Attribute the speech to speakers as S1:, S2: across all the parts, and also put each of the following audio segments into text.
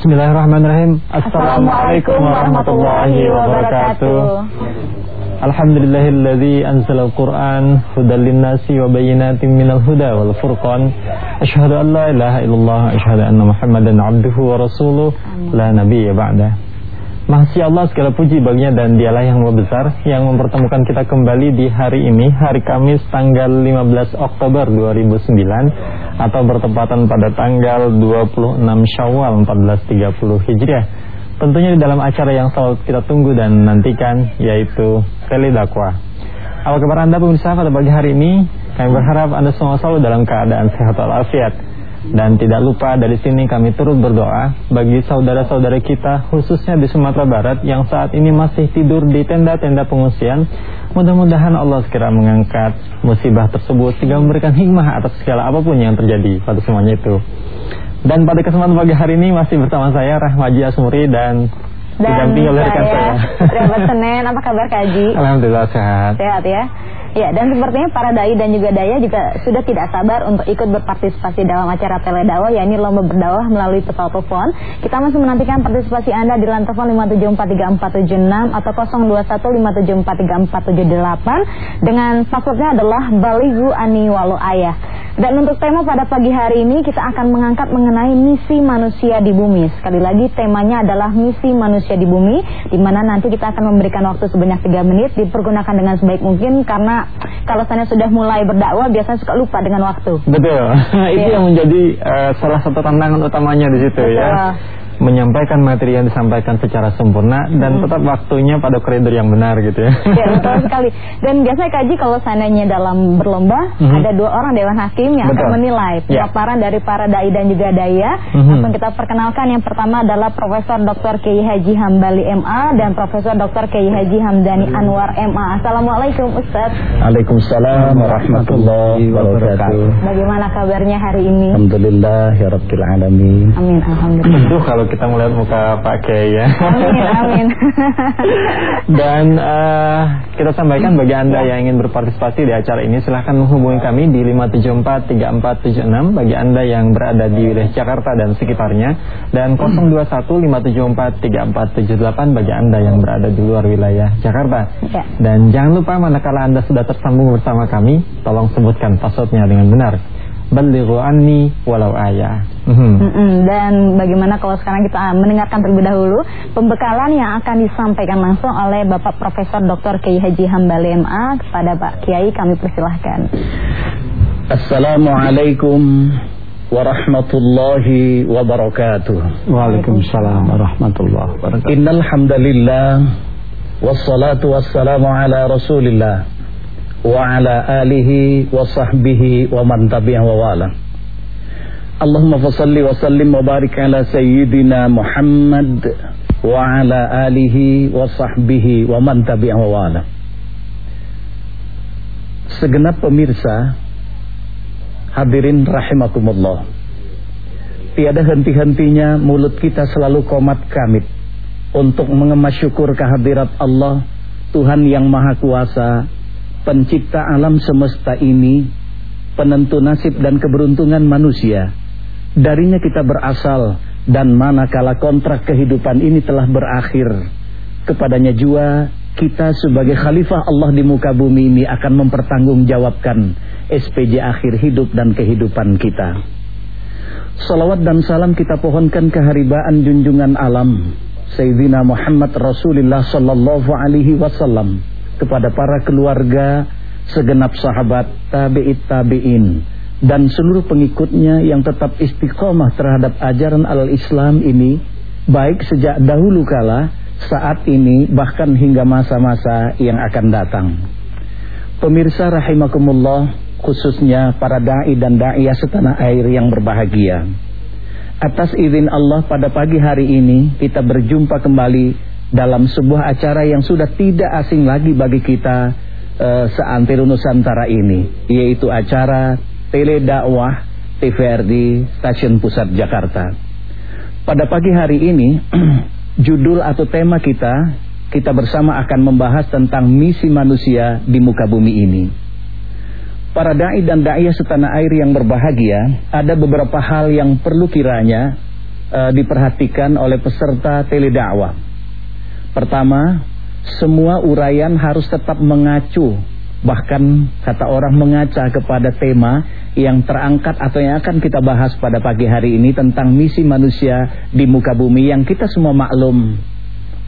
S1: Bismillahirrahmanirrahim. Assalamualaikum warahmatullahi wabarakatuh. Alhamdulillahilladzi anzala al-Qur'an hudal linnasi wa bayyinatin minal huda wal furqan. Asyhadu an la ilaha illallah, asyhadu anna Muhammadan abduhu wa rasuluh, la nabiyya ba'da. Masya Allah segala puji baginya dan dialah yang lebih besar yang mempertemukan kita kembali di hari ini hari Kamis tanggal 15 Oktober 2009 atau bertepatan pada tanggal 26 Syawal 1430 Hijriah. Tentunya di dalam acara yang selalu kita tunggu dan nantikan yaitu Tele Dakwah. Apa kabar Anda pemirsa pada pagi hari ini? Kami berharap Anda semua selalu dalam keadaan sehat walafiat. Dan tidak lupa dari sini kami turut berdoa bagi saudara-saudara kita khususnya di Sumatera Barat yang saat ini masih tidur di tenda-tenda pengungsian. Mudah-mudahan Allah segera mengangkat musibah tersebut sehingga memberikan hikmah atas segala apa pun yang terjadi pada semuanya itu. Dan pada kesempatan pagi hari ini masih bersama saya Rahmaji Asmuri dan
S2: dan didampingi oleh rekan saya. Rehat Senin, apa kabar Kak Haji?
S1: Alhamdulillah sehat.
S2: Sehat ya. Ya, dan sepertinya para dai dan juga daya juga sudah tidak sabar untuk ikut berpartisipasi dalam acara teledakwah yakni lomba berdakwah melalui pesawat telepon. Kita masih menantikan partisipasi Anda di line telepon 5743476 atau 0215543478 dengan passwordnya adalah Baligu Ani Walu Ayah. Dan untuk tema pada pagi hari ini kita akan mengangkat mengenai misi manusia di bumi. Sekali lagi temanya adalah misi manusia di bumi di mana nanti kita akan memberikan waktu sebanyak 3 menit dipergunakan dengan sebaik mungkin karena kalau saya sudah mulai berdakwah biasanya suka lupa dengan waktu.
S1: Betul. Itu yeah. yang menjadi uh, salah satu tantangan utamanya di situ ya. Betul. ya menyampaikan materi yang disampaikan secara sempurna dan hmm. tetap waktunya pada koridor yang benar gitu ya.
S2: Ya betul sekali. Dan biasanya kaji kalau seandainya dalam berlomba hmm. ada dua orang dewan hakim yang betul. akan menilai ya. paparan dari para dai dan juga daya. Hmm. Langsung kita perkenalkan yang pertama adalah Profesor Dr. Kiai Haji Hambali MA dan Profesor Dr. Kiai Haji Hamdani Anwar MA. Assalamualaikum Ustaz.
S3: Waalaikumsalam warahmatullahi wabarakatuh.
S2: Bagaimana kabarnya hari ini?
S3: Alhamdulillah ya rabbil alamin.
S2: Amin alhamdulillah.
S1: Aduh kalau kita melihat muka Pak Kiai ya.
S2: Amin, amin.
S1: Dan uh, kita sampaikan bagi Anda yang ingin berpartisipasi di acara ini silahkan menghubungi kami di 5743476 bagi Anda yang berada di wilayah Jakarta dan sekitarnya dan 0215743478 bagi Anda yang berada di luar wilayah Jakarta. Ya. Dan jangan lupa manakala Anda sudah tersambung bersama kami, tolong sebutkan passwordnya dengan benar balighu anni walau ayah.
S2: Mm -hmm. Mm -hmm. Dan bagaimana kalau sekarang kita mendengarkan terlebih dahulu pembekalan yang akan disampaikan langsung oleh Bapak Profesor Dr. Kiai Haji Hambali MA kepada Pak Kiai kami persilahkan.
S3: Assalamualaikum warahmatullahi wabarakatuh.
S1: Waalaikumsalam warahmatullahi wabarakatuh.
S3: Innal hamdalillah wassalatu wassalamu ala Rasulillah wa ala alihi wa sahbihi wa man tabi'ah wa wala. Allahumma fasalli wa sallim wa barik ala sayyidina Muhammad wa ala alihi wa sahbihi wa man tabi'ah wa wala. Segenap pemirsa hadirin rahimakumullah. Tiada henti-hentinya mulut kita selalu komat kamit untuk mengemas syukur kehadirat Allah Tuhan yang Maha Kuasa pencipta alam semesta ini, penentu nasib dan keberuntungan manusia. Darinya kita berasal dan manakala kontrak kehidupan ini telah berakhir, kepadanya jua kita sebagai khalifah Allah di muka bumi ini akan mempertanggungjawabkan SPJ akhir hidup dan kehidupan kita. Salawat dan salam kita pohonkan keharibaan junjungan alam Sayyidina Muhammad Rasulullah sallallahu alaihi wasallam kepada para keluarga, segenap sahabat, tabi'it tabi'in, dan seluruh pengikutnya yang tetap istiqomah terhadap ajaran al-Islam ini, baik sejak dahulu kala, saat ini, bahkan hingga masa-masa yang akan datang. Pemirsa rahimakumullah, khususnya para da'i dan da'iyah setanah air yang berbahagia. Atas izin Allah pada pagi hari ini kita berjumpa kembali dalam sebuah acara yang sudah tidak asing lagi bagi kita uh, seantero Nusantara ini yaitu acara tele dakwah TVRD Stasiun Pusat Jakarta. Pada pagi hari ini judul atau tema kita kita bersama akan membahas tentang misi manusia di muka bumi ini. Para dai dan dai setanah air yang berbahagia, ada beberapa hal yang perlu kiranya uh, diperhatikan oleh peserta teledakwah. Pertama, semua uraian harus tetap mengacu bahkan kata orang mengaca kepada tema yang terangkat atau yang akan kita bahas pada pagi hari ini tentang misi manusia di muka bumi yang kita semua maklum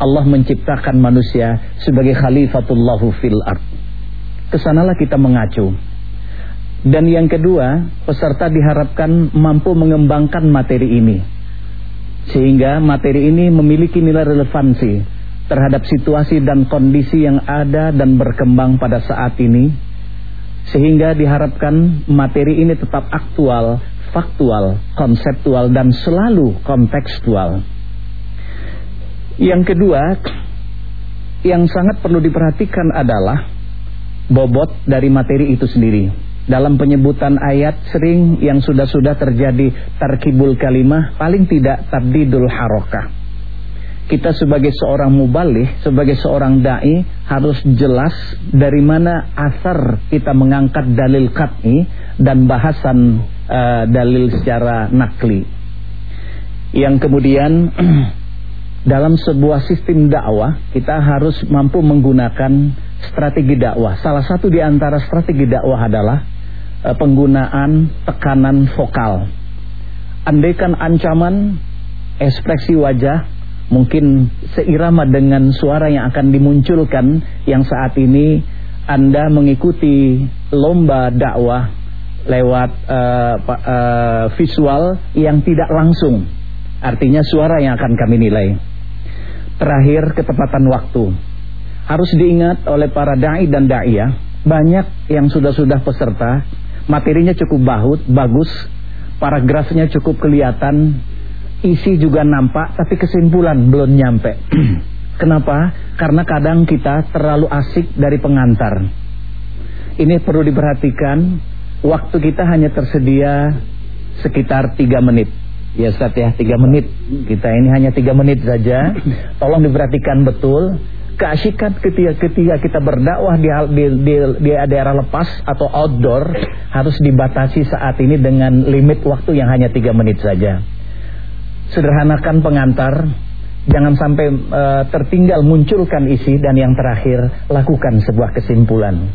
S3: Allah menciptakan manusia sebagai khalifatullahu fil ard. Ke sanalah kita mengacu. Dan yang kedua, peserta diharapkan mampu mengembangkan materi ini. Sehingga materi ini memiliki nilai relevansi terhadap situasi dan kondisi yang ada dan berkembang pada saat ini. Sehingga diharapkan materi ini tetap aktual, faktual, konseptual, dan selalu kontekstual. Yang kedua, yang sangat perlu diperhatikan adalah bobot dari materi itu sendiri. Dalam penyebutan ayat sering yang sudah-sudah terjadi tarkibul kalimah paling tidak tabdidul harokah. Kita sebagai seorang mubalih, sebagai seorang dai harus jelas dari mana asar kita mengangkat dalil kat'i dan bahasan uh, dalil secara nakli. Yang kemudian dalam sebuah sistem dakwah kita harus mampu menggunakan strategi dakwah. Salah satu di antara strategi dakwah adalah uh, penggunaan tekanan vokal. Andaikan ancaman ekspresi wajah mungkin seirama dengan suara yang akan dimunculkan yang saat ini Anda mengikuti lomba dakwah lewat uh, uh, visual yang tidak langsung. Artinya suara yang akan kami nilai. Terakhir ketepatan waktu. Harus diingat oleh para dai dan daiyah, banyak yang sudah-sudah peserta materinya cukup bahut, bagus, paragrafnya cukup kelihatan, isi juga nampak, tapi kesimpulan belum nyampe. Kenapa? Karena kadang kita terlalu asik dari pengantar. Ini perlu diperhatikan, waktu kita hanya tersedia sekitar 3 menit. Ya Ustaz ya, 3 menit. Kita ini hanya 3 menit saja. Tolong diperhatikan betul keasikan ketika ketika kita berdakwah di, di, di, di daerah lepas atau outdoor harus dibatasi saat ini dengan limit waktu yang hanya tiga menit saja. Sederhanakan pengantar, jangan sampai uh, tertinggal munculkan isi dan yang terakhir lakukan sebuah kesimpulan.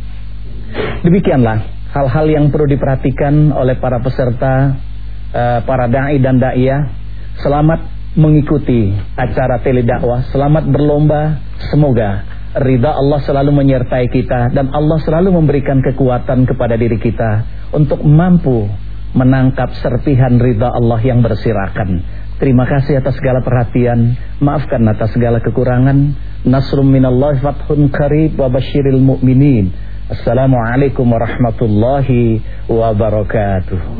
S3: Demikianlah hal-hal yang perlu diperhatikan oleh para peserta, uh, para dai dan daiyah. Selamat mengikuti acara teledakwah. Selamat berlomba. Semoga ridha Allah selalu menyertai kita dan Allah selalu memberikan kekuatan kepada diri kita untuk mampu menangkap serpihan ridha Allah yang bersirakan. Terima kasih atas segala perhatian. Maafkan atas segala kekurangan. Nasrum minallahi fathun qarib wa basyiril mu'minin. Assalamualaikum warahmatullahi wabarakatuh.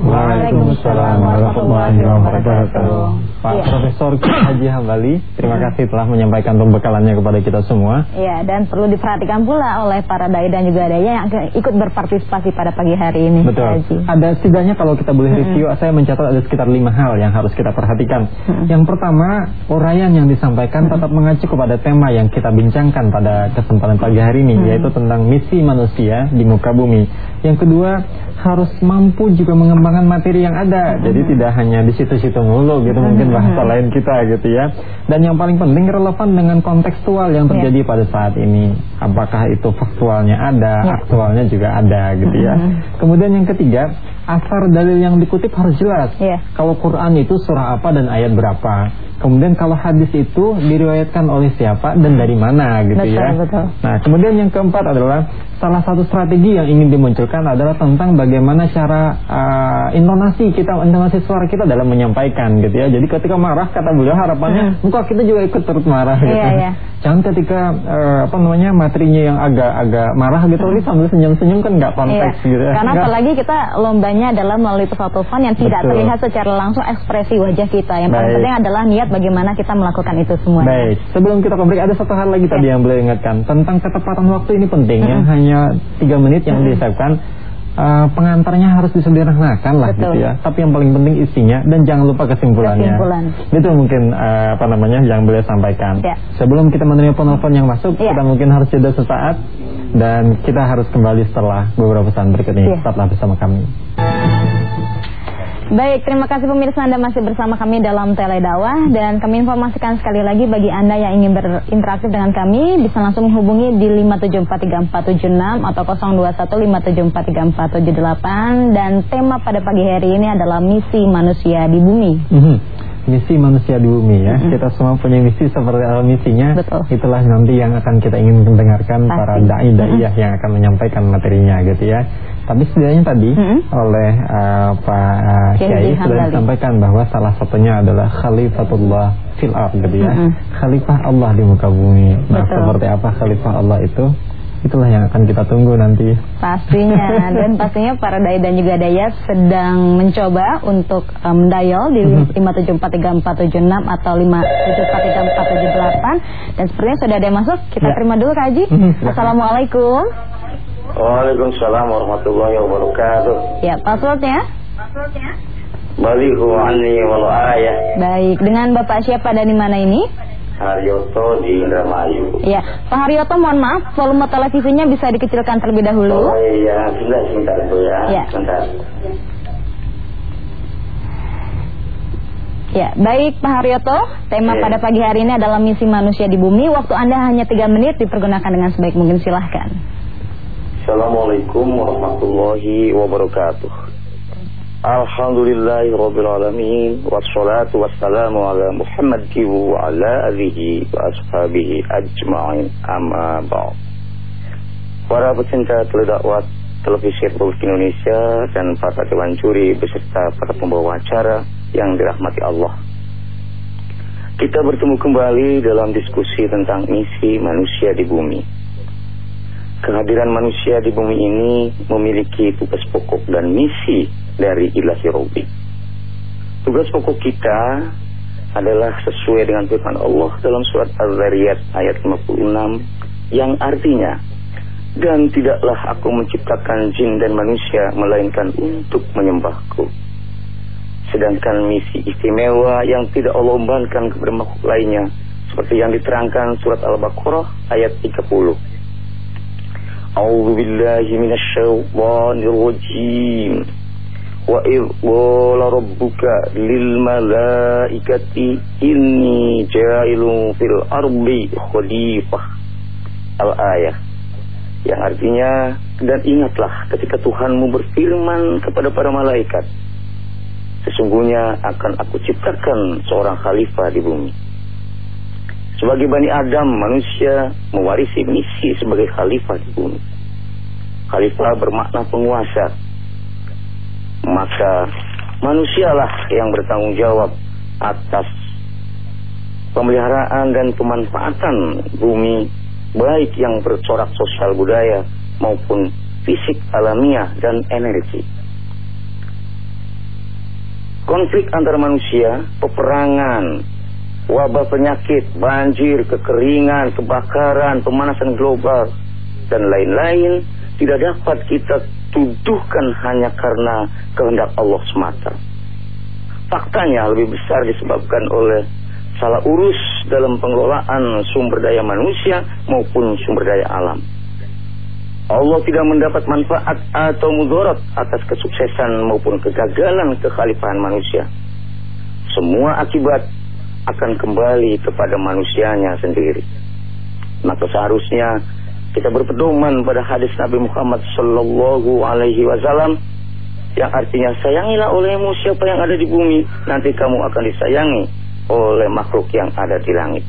S1: Waalaikumsalam warahmatullahi wabarakatuh. Pak ya. Profesor Haji Hambali, terima kasih telah menyampaikan pembekalannya kepada kita semua.
S2: Ya, dan perlu diperhatikan pula oleh para dai dan juga daya yang ikut berpartisipasi pada pagi hari ini.
S1: Betul. Haji. Ada setidaknya kalau kita boleh review, -hmm. saya mencatat ada sekitar lima hal yang harus kita perhatikan. -hmm. Yang pertama, uraian yang disampaikan -hmm. tetap mengacu kepada tema yang kita bincangkan pada kesempatan pagi hari ini, -hmm. yaitu tentang misi manusia manusia di muka bumi. Yang kedua, harus mampu juga mengembangkan materi yang ada. Jadi tidak hanya di situ-situ mulu gitu mungkin bahasa lain kita gitu ya. Dan yang paling penting relevan dengan kontekstual yang terjadi pada saat ini. Apakah itu faktualnya ada, ya. aktualnya juga ada gitu ya. Kemudian yang ketiga, asar dalil yang dikutip harus jelas. Ya. Kalau Quran itu surah apa dan ayat berapa. Kemudian kalau hadis itu diriwayatkan oleh siapa dan dari mana gitu betul, ya. Betul. Nah, kemudian yang keempat adalah salah satu strategi yang ingin dimunculkan adalah tentang bagaimana cara uh, intonasi kita, intonasi suara kita dalam menyampaikan gitu ya. Jadi ketika marah kata beliau harapannya hmm. muka kita juga ikut turut marah gitu. Iya, iya. Jangan ketika uh, apa namanya materinya yang agak-agak marah gitu, hmm. sambil senyum-senyum kan nggak konteks iya. gitu. Ya.
S2: Karena apalagi kita lombanya adalah melalui telepon yang tidak Betul. terlihat secara langsung ekspresi wajah kita. Yang paling penting adalah niat bagaimana kita melakukan itu semua.
S1: Baik, sebelum kita break ada satu hal lagi ya. tadi yang boleh ingatkan tentang ketepatan waktu ini penting hmm. ya. Hanya tiga menit yang hmm. disiapkan uh, pengantarnya harus disederhanakan lah gitu Betul. gitu ya. Tapi yang paling penting isinya dan jangan lupa kesimpulannya. Kesimpulan. Itu mungkin uh, apa namanya yang boleh sampaikan. Ya. Sebelum kita menerima penelpon yang masuk, ya. kita mungkin harus jeda sesaat dan kita harus kembali setelah beberapa pesan berikut ini. Ya. Tetaplah bersama kami.
S2: Baik, terima kasih pemirsa Anda masih bersama kami dalam Dakwah dan kami informasikan sekali lagi bagi Anda yang ingin berinteraksi dengan kami bisa langsung menghubungi di 5743476 atau 0215743478 dan tema pada pagi hari ini adalah misi manusia di bumi. Mm -hmm
S1: misi manusia di bumi ya. Mm-hmm. Kita semua punya misi seperti apa misinya.
S2: Betul.
S1: Itulah nanti yang akan kita ingin mendengarkan Pasti. para dai daiyah mm-hmm. yang akan menyampaikan materinya gitu ya. Tapi setidaknya tadi mm-hmm. oleh uh, Pak uh, Kiai sudah disampaikan bahwa salah satunya adalah khalifatullah fil ard gitu ya. Mm-hmm. Khalifah Allah di muka bumi. Nah, Betul. seperti apa khalifah Allah itu? itulah yang akan kita tunggu nanti.
S2: Pastinya dan pastinya para dai dan juga daya sedang mencoba untuk um, dial di 5743476 atau 5743478 dan sepertinya sudah ada yang masuk. Kita ya. terima dulu Kak Haji. Mhm, Assalamualaikum.
S4: Waalaikumsalam warahmatullahi wabarakatuh.
S2: Ya, passwordnya? Passwordnya?
S4: Balighu anni wal ayah.
S2: Baik, dengan Bapak siapa dan di mana ini?
S4: Haryoto di Indramayu.
S2: Iya, Pak Haryoto mohon maaf, volume televisinya bisa dikecilkan terlebih dahulu.
S4: Oh iya, sudah sebentar Bu ya. Iya. Sebentar.
S2: Ya, baik Pak Haryoto, tema ya. pada pagi hari ini adalah misi manusia di bumi. Waktu Anda hanya tiga menit, dipergunakan dengan sebaik mungkin. Silahkan.
S4: Assalamualaikum warahmatullahi wabarakatuh. Alhamdulillahi Rabbil Alamin Wassalatu wassalamu ala Muhammad wa ala alihi wa ashabihi ajma'in amma ba'd. Para pecinta teledakwah televisi Republik Indonesia dan para dewan juri beserta para pembawa acara yang dirahmati Allah. Kita bertemu kembali dalam diskusi tentang misi manusia di bumi Kehadiran manusia di bumi ini memiliki tugas pokok dan misi dari ilahi Robi. Tugas pokok kita adalah sesuai dengan firman Allah dalam surat Al-Zariyat ayat 56 yang artinya dan tidaklah aku menciptakan jin dan manusia melainkan untuk menyembahku. Sedangkan misi istimewa yang tidak Allah umbankan kepada makhluk lainnya seperti yang diterangkan surat Al-Baqarah ayat 30. A'udzu billahi minasyaitonir rajim. وإذ قال ربك للملائكة إني جاعل في الأرض خليفة Al-Ayah Yang artinya Dan ingatlah ketika Tuhanmu berfirman kepada para malaikat Sesungguhnya akan aku ciptakan seorang khalifah di bumi Sebagai Bani Adam manusia mewarisi misi sebagai khalifah di bumi Khalifah bermakna penguasa maka manusialah yang bertanggung jawab atas pemeliharaan dan pemanfaatan bumi baik yang bercorak sosial budaya maupun fisik alamiah dan energi. Konflik antar manusia, peperangan, wabah penyakit, banjir, kekeringan, kebakaran, pemanasan global, dan lain-lain tidak dapat kita tuduhkan hanya karena kehendak Allah semata. Faktanya lebih besar disebabkan oleh salah urus dalam pengelolaan sumber daya manusia maupun sumber daya alam. Allah tidak mendapat manfaat atau mudarat atas kesuksesan maupun kegagalan kekhalifahan manusia. Semua akibat akan kembali kepada manusianya sendiri. Maka seharusnya kita berpedoman pada hadis Nabi Muhammad Sallallahu Alaihi Wasallam yang artinya sayangilah olehmu siapa yang ada di bumi nanti kamu akan disayangi oleh makhluk yang ada di langit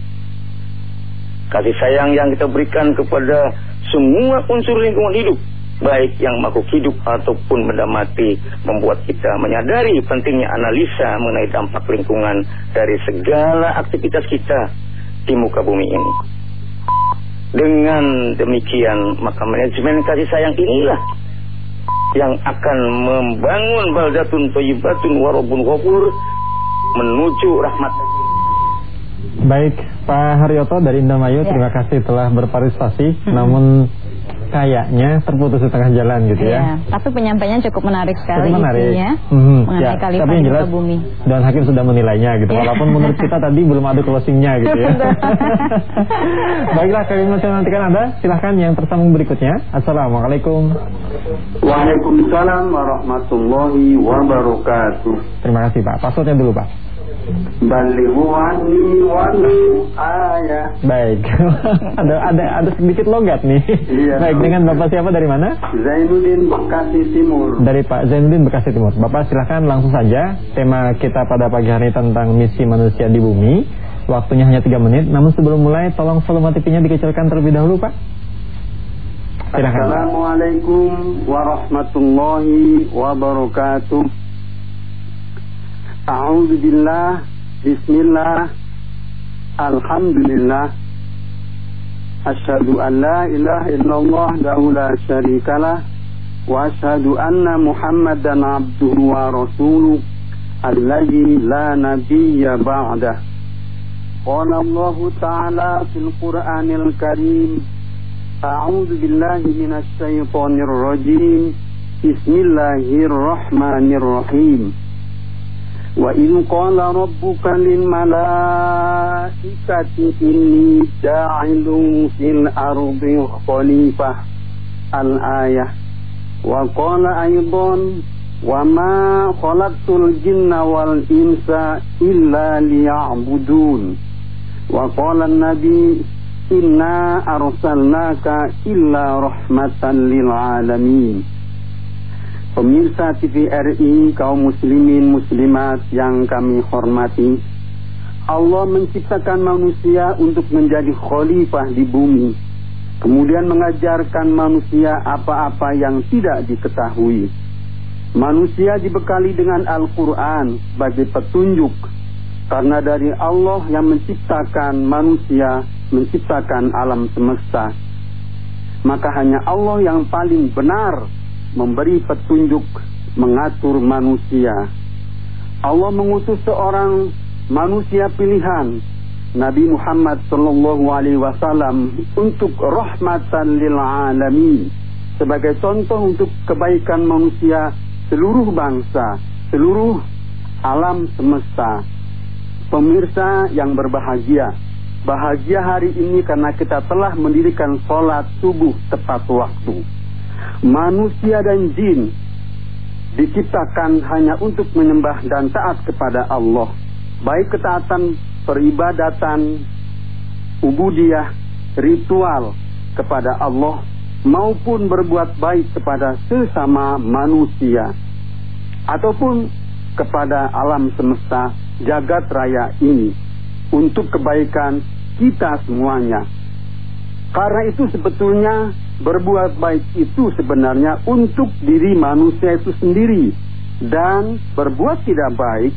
S4: kasih sayang yang kita berikan kepada semua unsur lingkungan hidup baik yang makhluk hidup ataupun benda mati membuat kita menyadari pentingnya analisa mengenai dampak lingkungan dari segala aktivitas kita di muka bumi ini. Dengan demikian maka manajemen kasih sayang inilah yang akan membangun baldatun thayyibatun warabun ghafur menuju rahmat.
S1: Baik, Pak Haryoto dari Indramayu, ya. terima kasih telah berpartisipasi. Hmm. Namun kayaknya terputus di tengah jalan gitu ya.
S2: Iya, tapi penyampaiannya cukup menarik sekali
S1: Cukup menarik.
S2: isinya mengenai
S1: ya,
S2: khalifah
S1: tapi yang jelas
S2: bumi.
S1: Dan Hakim sudah menilainya gitu.
S2: Iya.
S1: Walaupun menurut kita tadi belum ada closingnya gitu ya. Baiklah kami masih nantikan Anda. Silahkan yang tersambung berikutnya. Assalamualaikum.
S5: Waalaikumsalam warahmatullahi wabarakatuh.
S1: Terima kasih Pak. Passwordnya dulu Pak.
S5: Walau ayah.
S1: Baik. ada ada ada sedikit logat nih.
S5: Iya.
S1: Baik, dengan Bapak siapa dari mana?
S5: Zainuddin Bekasi Timur.
S1: Dari Pak Zainuddin Bekasi Timur. Bapak silahkan langsung saja. Tema kita pada pagi hari tentang misi manusia di bumi. Waktunya hanya 3 menit. Namun sebelum mulai, tolong volume TV-nya dikecilkan terlebih dahulu, Pak. Silahkan.
S5: Assalamualaikum warahmatullahi wabarakatuh. A'udzu billah. Bismillah. Alhamdulillah. Asyhadu an la ilaha illallah dahu la syarikalah wa asyhadu anna Muhammadan abduhu wa rasuluh alladzi la nabiyya ba'dah. Qala Allah Ta'ala fil Qur'anil Karim A'udzu billahi minasy syaithanir rajim Bismillahirrahmanirrahim Wa in qala rabbuka lil malaikati inni ja'ilun fil ardi khalifah Al-ayah Wa qala aidan wa ma khalaqtul jinna wal insa illa liya'budun Wa qala an-nabi inna arsalnaka illa rahmatan Pemirsa TVRI kaum muslimin muslimat yang kami hormati. Allah menciptakan manusia untuk menjadi khalifah di bumi. Kemudian mengajarkan manusia apa-apa yang tidak diketahui. Manusia dibekali dengan Al-Quran sebagai petunjuk. Karena dari Allah yang menciptakan manusia Menciptakan alam semesta. Maka hanya Allah yang paling benar memberi petunjuk mengatur manusia. Allah mengutus seorang manusia pilihan Nabi Muhammad sallallahu alaihi wasallam untuk rahmatan lil alamin sebagai contoh untuk kebaikan manusia seluruh bangsa, seluruh alam semesta. Pemirsa yang berbahagia, bahagia hari ini karena kita telah mendirikan sholat subuh tepat waktu manusia dan jin diciptakan hanya untuk menyembah dan taat kepada Allah. Baik ketaatan peribadatan, ubudiyah, ritual kepada Allah maupun berbuat baik kepada sesama manusia ataupun kepada alam semesta jagat raya ini untuk kebaikan kita semuanya. Karena itu sebetulnya berbuat baik itu sebenarnya untuk diri manusia itu sendiri dan berbuat tidak baik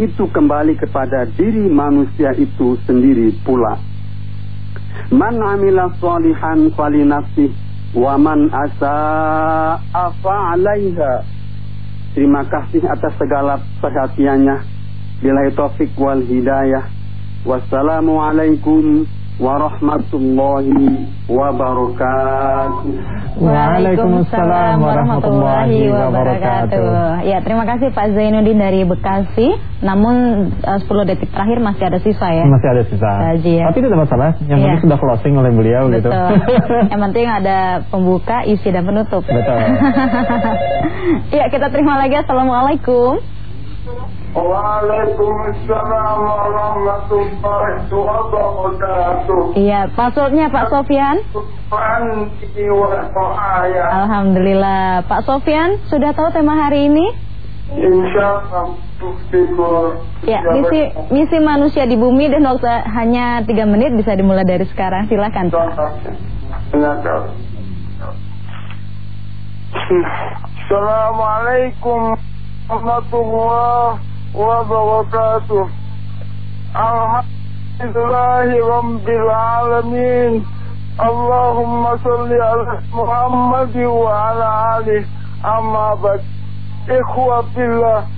S5: itu kembali kepada diri manusia itu sendiri pula. Man amila salihan fali nafsih wa man asa'a fa'alaiha. Terima kasih atas segala perhatiannya. Bila taufik wal hidayah. Wassalamualaikum warahmatullahi wabarakatuh.
S1: Waalaikumsalam warahmatullahi wabarakatuh.
S2: Ya, terima kasih Pak Zainuddin dari Bekasi. Namun uh, 10 detik terakhir masih ada sisa ya.
S1: Masih ada sisa.
S2: Gaji ya.
S1: Tapi tidak masalah. Yang penting sudah closing oleh beliau gitu.
S2: Betul. Yang penting ada pembuka, isi dan penutup.
S1: Betul.
S2: Iya, kita terima lagi. Assalamualaikum.
S5: Waalaikumsalam warahmatullahi wabarakatuh.
S2: Iya, passwordnya Pak
S5: ayat.
S2: Alhamdulillah. Pak Sofyan, sudah tahu tema hari ini?
S5: Insya Allah fikur.
S2: Ya, misi misi manusia di bumi dan waktu hanya 3 menit bisa dimulai dari sekarang. Silakan.
S5: Assalamualaikum warahmatullahi wabarakatuh. Alhamdulillahi rabbil alamin. Allahumma salli ala Muhammad wa ala ali amma ba'd. Ikhwa fillah.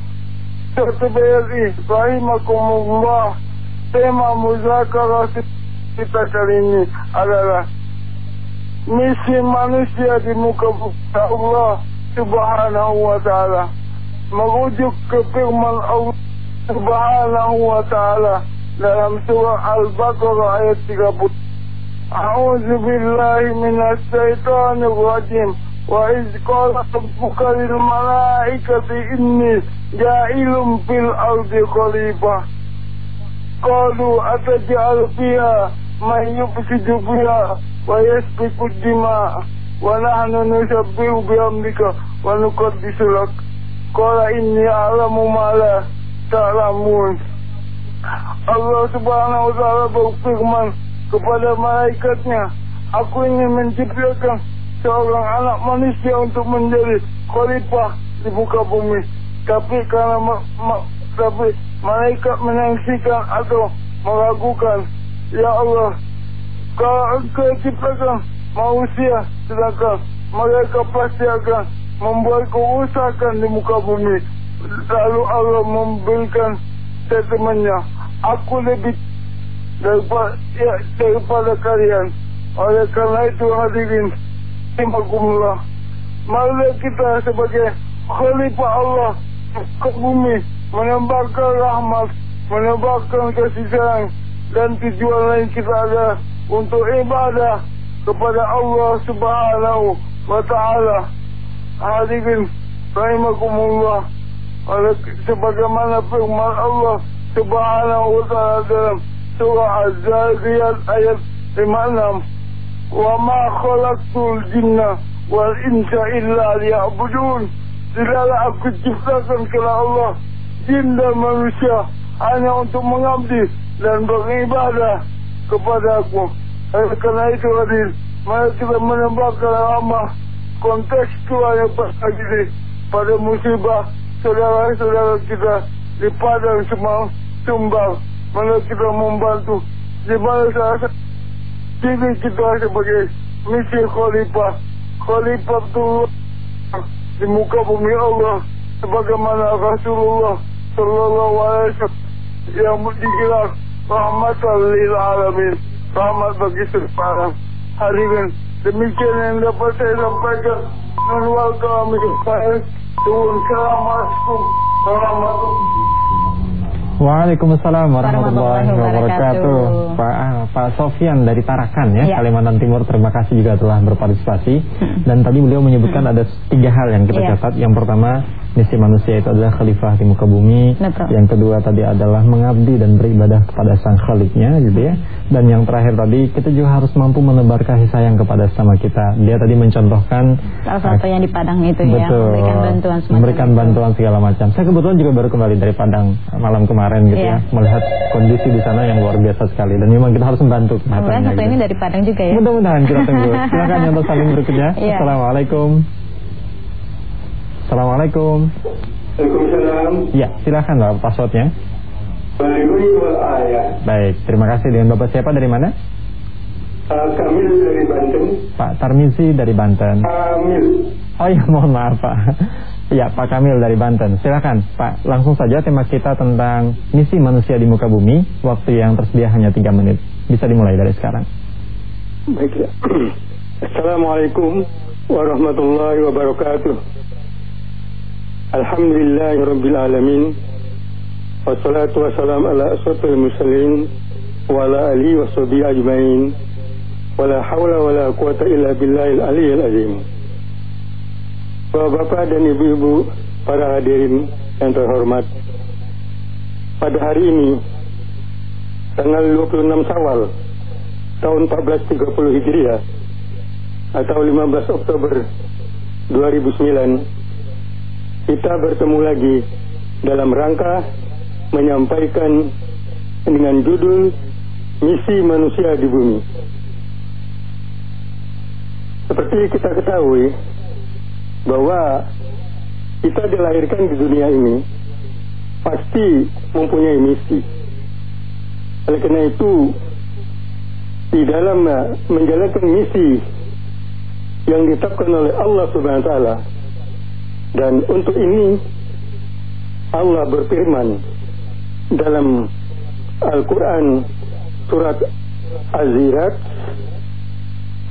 S5: Tertibari rahimakumullah. Tema muzakarah kita kali ini adalah
S6: misi manusia di muka bumi Allah Subhanahu wa taala merujuk ke firman Allah Subhanahu wa taala dalam surah Al-Baqarah ayat 30 A'udzu billahi minas syaitonir rajim wa iz qala rabbuka lil malaikati inni ja'ilun fil ardi khalifah. Qalu ataj'al fiha man yufsidu fiha wa yasfiku dima wa nahnu nusabbihu bihamdika wa nuqaddisu lak qala inni a'lamu ma la ta'lamun. Allah subhanahu wa ta'ala berfirman kepada malaikatnya Aku ingin menciptakan seorang anak manusia untuk menjadi khalifah di muka bumi. Tapi karena ma ma tapi malaikat menyaksikan atau meragukan Ya Allah Kalau engkau ciptakan manusia sedangkan mereka pasti akan membuat kerusakan di muka bumi. Lalu Allah memberikan statementnya. Aku lebih daripada, ya, daripada kalian. Oleh karena itu hadirin Imakumullah Mari kita sebagai Khalifah Allah ke bumi Menembakkan rahmat Menembakkan kasih sayang. Dan tujuan lain kita ada Untuk ibadah Kepada Allah subhanahu wa ta'ala Hadirin Rahimakumullah. Sebagaimana firman Allah Subhanahu wa taala dalam surah Az-Zariyat ayat 56 wa ma khalaqtul jinna wal insa illa liya'budun. Tidaklah aku ciptakan kerana Allah jin dan manusia hanya untuk mengabdi dan beribadah kepada aku. Oleh kerana itu hadir mari kita menembakkan ramah kontekstual yang pada diri pada musibah saudara-saudara kita di Padang Semang, Tumbang, mana kita membantu, di mana saya diri kita sebagai misi khalifah, khalifah itu di muka bumi Allah, sebagaimana Rasulullah Sallallahu Alaihi Wasallam yang digelar rahmatan lil alamin, rahmat bagi seseorang. Hadirin, demikian yang dapat saya sampaikan. Menurut kami, saya Assalamualaikum
S1: Waalaikumsalam warahmatullahi wabarakatuh. Pak Pak Sofian dari Tarakan ya, ya, Kalimantan Timur. Terima kasih juga telah berpartisipasi. Dan tadi beliau menyebutkan ada tiga hal yang kita ya. catat. Yang pertama misi manusia itu adalah khalifah di muka bumi. Betul. Yang kedua tadi adalah mengabdi dan beribadah kepada sang khaliknya gitu ya. Dan yang terakhir tadi kita juga harus mampu menebar kasih sayang kepada sama kita. Dia tadi mencontohkan
S2: salah satu yang di Padang itu
S1: betul, ya,
S2: memberikan bantuan
S1: memberikan itu. bantuan segala macam. Saya kebetulan juga baru kembali dari Padang malam kemarin gitu yeah. ya, melihat kondisi di sana yang luar biasa sekali dan memang kita harus membantu.
S2: Satu gitu. ini dari Padang juga ya.
S1: Mudah-mudahan kita tunggu. Silakan yang saling berikutnya. Yeah. Assalamualaikum. Assalamualaikum.
S6: Waalaikumsalam.
S1: Ya, silakan Pak passwordnya. Baik, terima kasih dengan Bapak siapa dari mana?
S6: Uh, Kamil dari Banten.
S1: Pak Tarmizi dari Banten.
S6: Kamil.
S1: Oh ya, mohon maaf Pak. Ya, Pak Kamil dari Banten. Silakan, Pak. Langsung saja tema kita tentang misi manusia di muka bumi. Waktu yang tersedia hanya 3 menit. Bisa dimulai dari sekarang.
S6: Baik ya. Assalamualaikum warahmatullahi wabarakatuh. Alhamdulillahirabbil alamin. Wassalatu wassalamu ala asrafil mursalin wa ala alihi washabihi ajmain. Wala haula wala quwata illa billahil aliyyil azim. Bapak-bapak dan ibu-ibu para hadirin yang terhormat. Pada hari ini tanggal 26 Syawal tahun 1430 Hijriah atau 15 Oktober 2009 kita bertemu lagi dalam rangka menyampaikan dengan judul misi manusia di bumi. Seperti kita ketahui bahwa kita dilahirkan di dunia ini pasti mempunyai misi. Oleh karena itu, di dalam menjalankan misi yang ditetapkan oleh Allah Subhanahu wa taala dan untuk ini Allah berfirman dalam Al-Quran surat Az-Zirat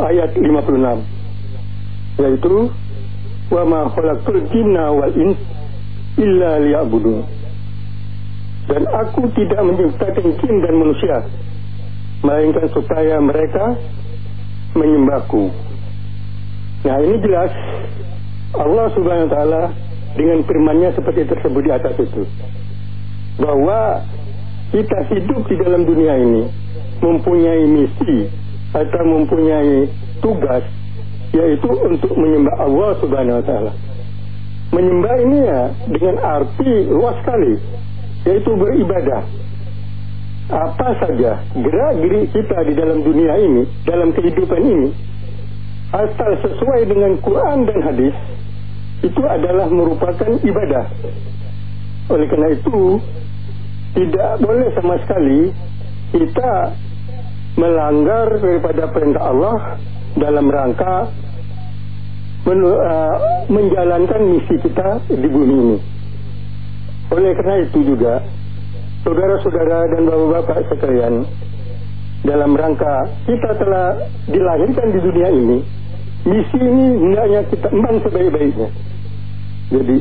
S7: ayat 56 yaitu wa ma khalaqtul jinna wal ins illa liya'budun. Dan aku tidak menciptakan jin dan manusia melainkan supaya mereka menyembahku. Nah ini jelas Allah subhanahu wa ta'ala dengan firmannya seperti tersebut di atas itu bahwa kita hidup di dalam dunia ini mempunyai misi atau mempunyai tugas yaitu untuk menyembah Allah Subhanahu wa taala. Menyembah ini ya dengan arti luas sekali yaitu beribadah. Apa saja gerak-gerik kita di dalam dunia ini, dalam kehidupan ini asal sesuai dengan Quran dan hadis itu adalah merupakan ibadah. Oleh karena itu tidak boleh sama sekali kita melanggar daripada perintah Allah dalam rangka men, uh, menjalankan misi kita di bumi ini. Oleh karena itu juga, saudara-saudara dan bapak-bapak sekalian, dalam rangka kita telah dilahirkan di dunia ini, misi ini hendaknya kita emban sebaik-baiknya. Jadi,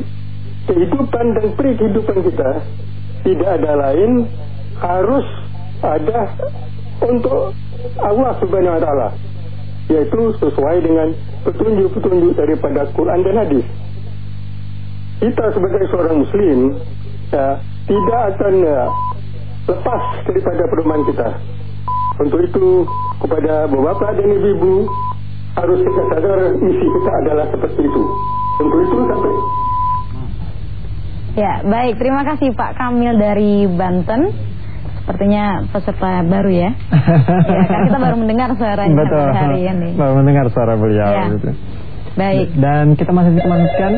S7: kehidupan dan peri kehidupan kita tidak ada lain harus ada untuk Allah Subhanahu wa taala yaitu sesuai dengan petunjuk-petunjuk daripada Quran dan hadis. Kita sebagai seorang muslim ya, tidak akan ya, lepas daripada pedoman kita. Untuk itu kepada bapak dan ibu-ibu harus kita sadar misi kita adalah seperti itu. Untuk itu sampai
S2: Ya, baik. Terima kasih Pak Kamil dari Banten. Sepertinya peserta baru ya. ya kan kita baru mendengar suaranya
S1: Betul.
S2: hari ini.
S1: Baru mendengar suara beliau
S2: Ya.
S1: gitu.
S2: Baik.
S1: Dan kita masih dilanjutkan.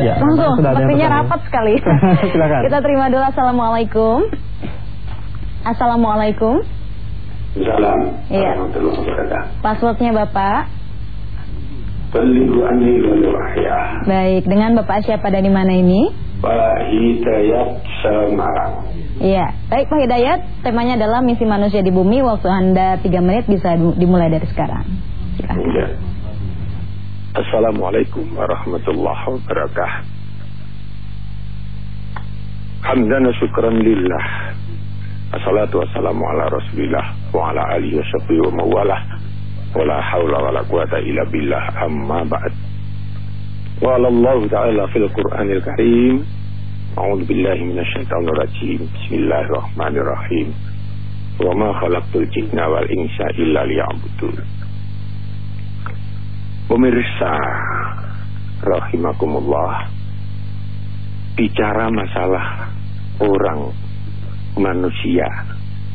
S1: Ya,
S2: Langsung, sepertinya rapat sekali.
S1: Silakan.
S2: kita terima dulu. Assalamualaikum. Assalamualaikum.
S8: Salam
S2: Iya. Passwordnya Bapak.
S8: Ballighu anni.
S2: Baik, dengan Bapak siapa dan di mana ini?
S8: Pak Hidayat Semarang.
S2: Iya, baik Pak Hidayat, temanya adalah misi manusia di bumi. Waktu Anda 3 menit bisa dimulai dari sekarang. Silakan.
S8: Ya. Assalamualaikum warahmatullahi wabarakatuh. Hamdan syukran lillah. Assalatu wassalamu ala rasulillah wa ala alihi wa sahbihi wa mawalah. Wa la hawla wa la quwata illa billah amma ba'd. Wa ala Allah ta'ala fil Qur'anil Karim. A'udzu billahi minasy rajim. Bismillahirrahmanirrahim. Wa ma khalaqtul jinna wal insa illa liya'budun. Pemirsa rahimakumullah bicara masalah orang manusia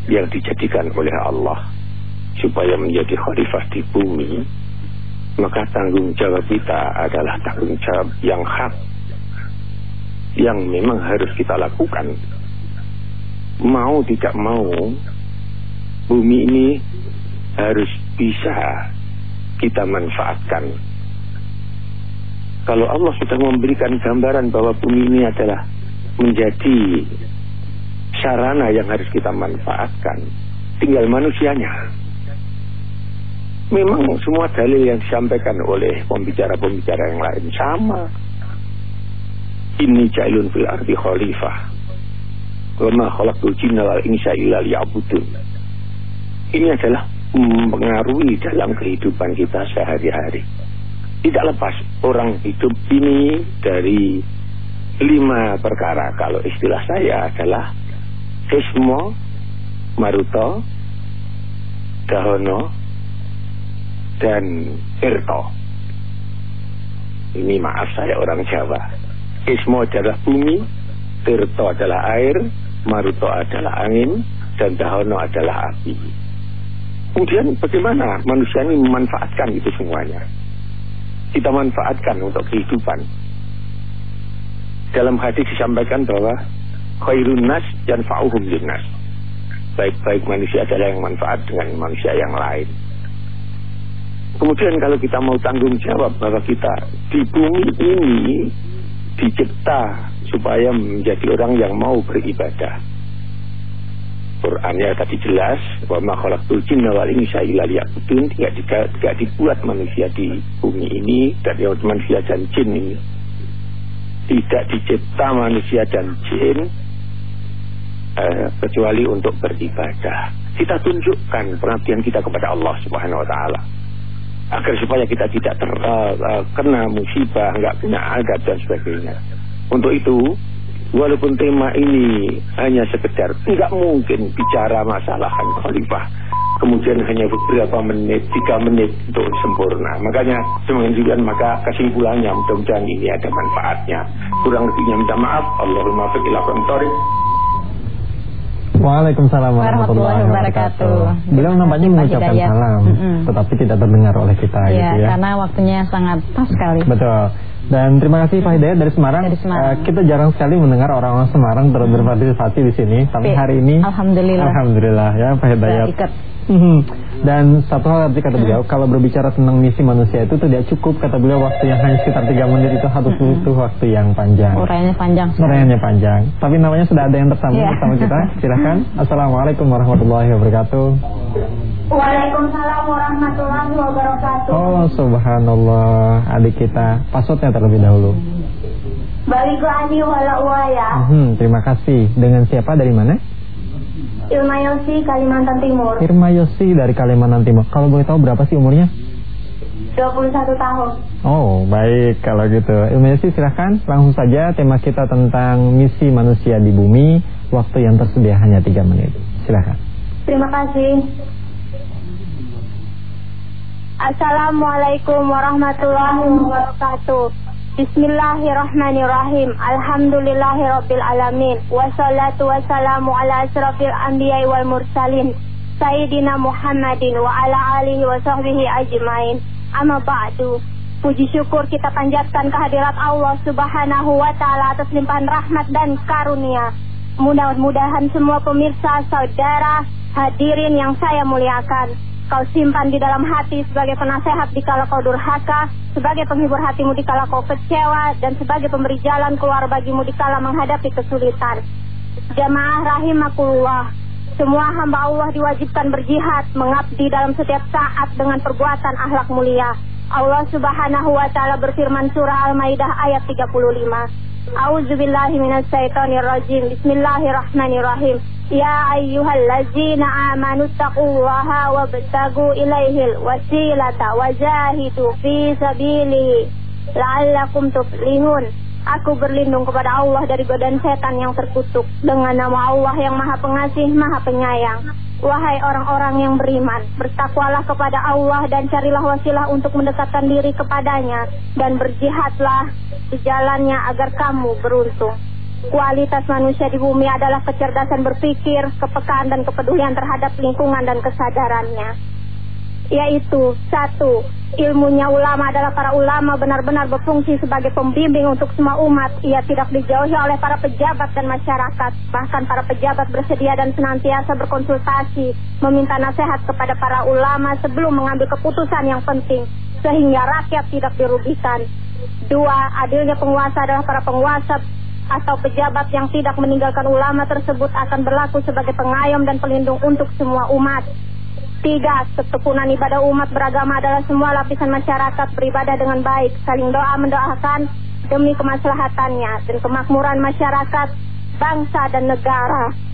S8: yang dijadikan oleh Allah supaya menjadi khalifah di bumi maka tanggung jawab kita adalah tanggung jawab yang hak yang memang harus kita lakukan mau tidak mau bumi ini harus bisa kita manfaatkan. Kalau Allah sudah memberikan gambaran bahwa bumi ini adalah menjadi sarana yang harus kita manfaatkan, tinggal manusianya. Memang semua dalil yang disampaikan oleh pembicara-pembicara yang lain sama. Ini jailun fil ardi khalifah. Wa ma khalaqtul jinna wal insa illa liya'budun. Ini adalah mempengaruhi dalam kehidupan kita sehari-hari. Tidak lepas orang hidup ini dari lima perkara. Kalau istilah saya adalah Kismo, Maruto, Dahono, dan Irto. Ini maaf saya orang Jawa. Kismo adalah bumi, Tirto adalah air, Maruto adalah angin, dan Dahono adalah api. Kemudian bagaimana manusia ini memanfaatkan itu semuanya? Kita manfaatkan untuk kehidupan. Dalam hadis disampaikan bahwa khairun nas dan fa'uhum linnas. Baik-baik manusia adalah yang manfaat dengan manusia yang lain. Kemudian kalau kita mau tanggung jawab bahwa kita di bumi ini dicipta supaya menjadi orang yang mau beribadah. Quran ya tadi jelas bahwa makhluk jinna wal insa illa liya'budun tidak, tidak, dibuat manusia di bumi ini dan manusia dan jin ini tidak dicipta manusia dan jin eh, kecuali untuk beribadah. Kita tunjukkan pengabdian kita kepada Allah Subhanahu wa taala. Agar supaya kita tidak terkena uh, musibah, enggak kena adab dan sebagainya. Untuk itu, walaupun tema ini hanya sekedar tidak mungkin bicara masalah khalifah kemudian hanya beberapa menit, tiga menit untuk sempurna. Makanya juga maka kesimpulannya mudah-mudahan ini ada manfaatnya. Kurang lebihnya minta maaf. Allahumma fiqil
S1: Waalaikumsalam warahmatullahi wabarakatuh. Beliau nampaknya mengucapkan salam, mm -hmm. tetapi tidak terdengar oleh kita
S2: ya,
S1: gitu ya.
S2: karena waktunya sangat pas sekali.
S1: Betul. Dan terima kasih Pak Hidayat dari Semarang. Dari Semarang. Uh, kita jarang sekali mendengar orang-orang Semarang berpartisipasi di sini. Tapi hari ini
S2: Alhamdulillah.
S1: Alhamdulillah ya Pak Hidayat. Mhm. Dan satu hal lagi kata beliau, kalau berbicara tentang misi manusia itu tidak cukup kata beliau waktu yang hanya sekitar 3 menit itu harus butuh waktu yang panjang.
S2: Uraiannya panjang.
S1: Uraiannya panjang. Tapi namanya sudah ada yang tersambung yeah. bersama kita. Silakan. Assalamualaikum warahmatullahi wabarakatuh.
S9: Waalaikumsalam warahmatullahi wabarakatuh. Oh,
S1: subhanallah. Adik kita, passwordnya terlebih dahulu.
S9: Balik lagi wala ya.
S1: Hmm, terima kasih. Dengan siapa dari mana?
S9: Irma Yosi, Kalimantan Timur.
S1: Irma Yosi dari Kalimantan Timur. Kalau boleh tahu berapa sih umurnya?
S9: 21 tahun.
S1: Oh, baik kalau gitu. Irma Yosi silahkan langsung saja tema kita tentang misi manusia di bumi. Waktu yang tersedia hanya 3 menit. Silahkan.
S9: Terima kasih. Assalamualaikum warahmatullahi wabarakatuh. Bismillahirrahmanirrahim. Alhamdulillahirabbil alamin. Wassalatu wassalamu ala asrafil anbiya'i wal mursalin. Sayyidina Muhammadin wa ala alihi wa sahbihi ajmain. Amma ba'du. Puji syukur kita panjatkan kehadirat Allah Subhanahu wa taala atas limpahan rahmat dan karunia. Mudah-mudahan semua pemirsa, saudara, hadirin yang saya muliakan kau simpan di dalam hati sebagai penasehat di kala kau durhaka, sebagai penghibur hatimu di kala kau kecewa, dan sebagai pemberi jalan keluar bagimu di kala menghadapi kesulitan. Jamaah rahimakullah, semua hamba Allah diwajibkan berjihad, mengabdi dalam setiap saat dengan perbuatan akhlak mulia. Allah subhanahu wa ta'ala berfirman surah Al-Maidah ayat 35. A'udzubillahi minasyaitonirrajim. Bismillahirrahmanirrahim. Ya ayyuhallazina amanu taqullaha wabtagu ilaihil wasilata wajahidu fi sabili la'allakum tuflihun. Aku berlindung kepada Allah dari godaan setan yang terkutuk dengan nama Allah yang Maha Pengasih, Maha Penyayang. Wahai orang-orang yang beriman, bertakwalah kepada Allah dan carilah wasilah untuk mendekatkan diri kepadanya dan berjihadlah di jalannya agar kamu beruntung. Kualitas manusia di bumi adalah kecerdasan berpikir, kepekaan dan kepedulian terhadap lingkungan dan kesadarannya. Yaitu, satu, ilmunya ulama adalah para ulama benar-benar berfungsi sebagai pembimbing untuk semua umat. Ia tidak dijauhi oleh para pejabat dan masyarakat. Bahkan para pejabat bersedia dan senantiasa berkonsultasi, meminta nasihat kepada para ulama sebelum mengambil keputusan yang penting, sehingga rakyat tidak dirugikan. Dua, adilnya penguasa adalah para penguasa atau pejabat yang tidak meninggalkan ulama tersebut akan berlaku sebagai pengayom dan pelindung untuk semua umat. Tiga, ketekunan ibadah umat beragama adalah semua lapisan masyarakat beribadah dengan baik, saling doa mendoakan demi kemaslahatannya dan kemakmuran masyarakat, bangsa dan negara.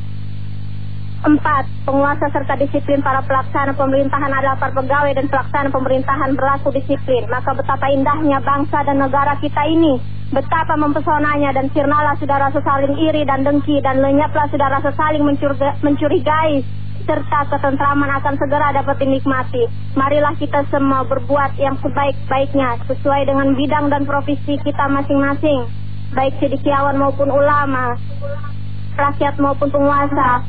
S9: Empat, penguasa serta disiplin para pelaksana pemerintahan adalah para pegawai dan pelaksana pemerintahan berlaku disiplin. Maka betapa indahnya bangsa dan negara kita ini. Betapa mempesonanya dan sirnalah sudah rasa saling iri dan dengki dan lenyaplah sudah rasa saling mencurigai serta ketentraman akan segera dapat dinikmati. Marilah kita semua berbuat yang sebaik-baiknya sesuai dengan bidang dan profesi kita masing-masing. Baik cendekiawan maupun ulama, rakyat maupun penguasa,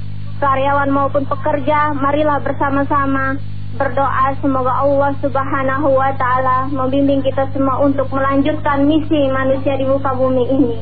S9: karyawan maupun pekerja, marilah bersama-sama berdoa semoga Allah Subhanahu wa taala membimbing kita semua untuk melanjutkan misi manusia di muka bumi ini.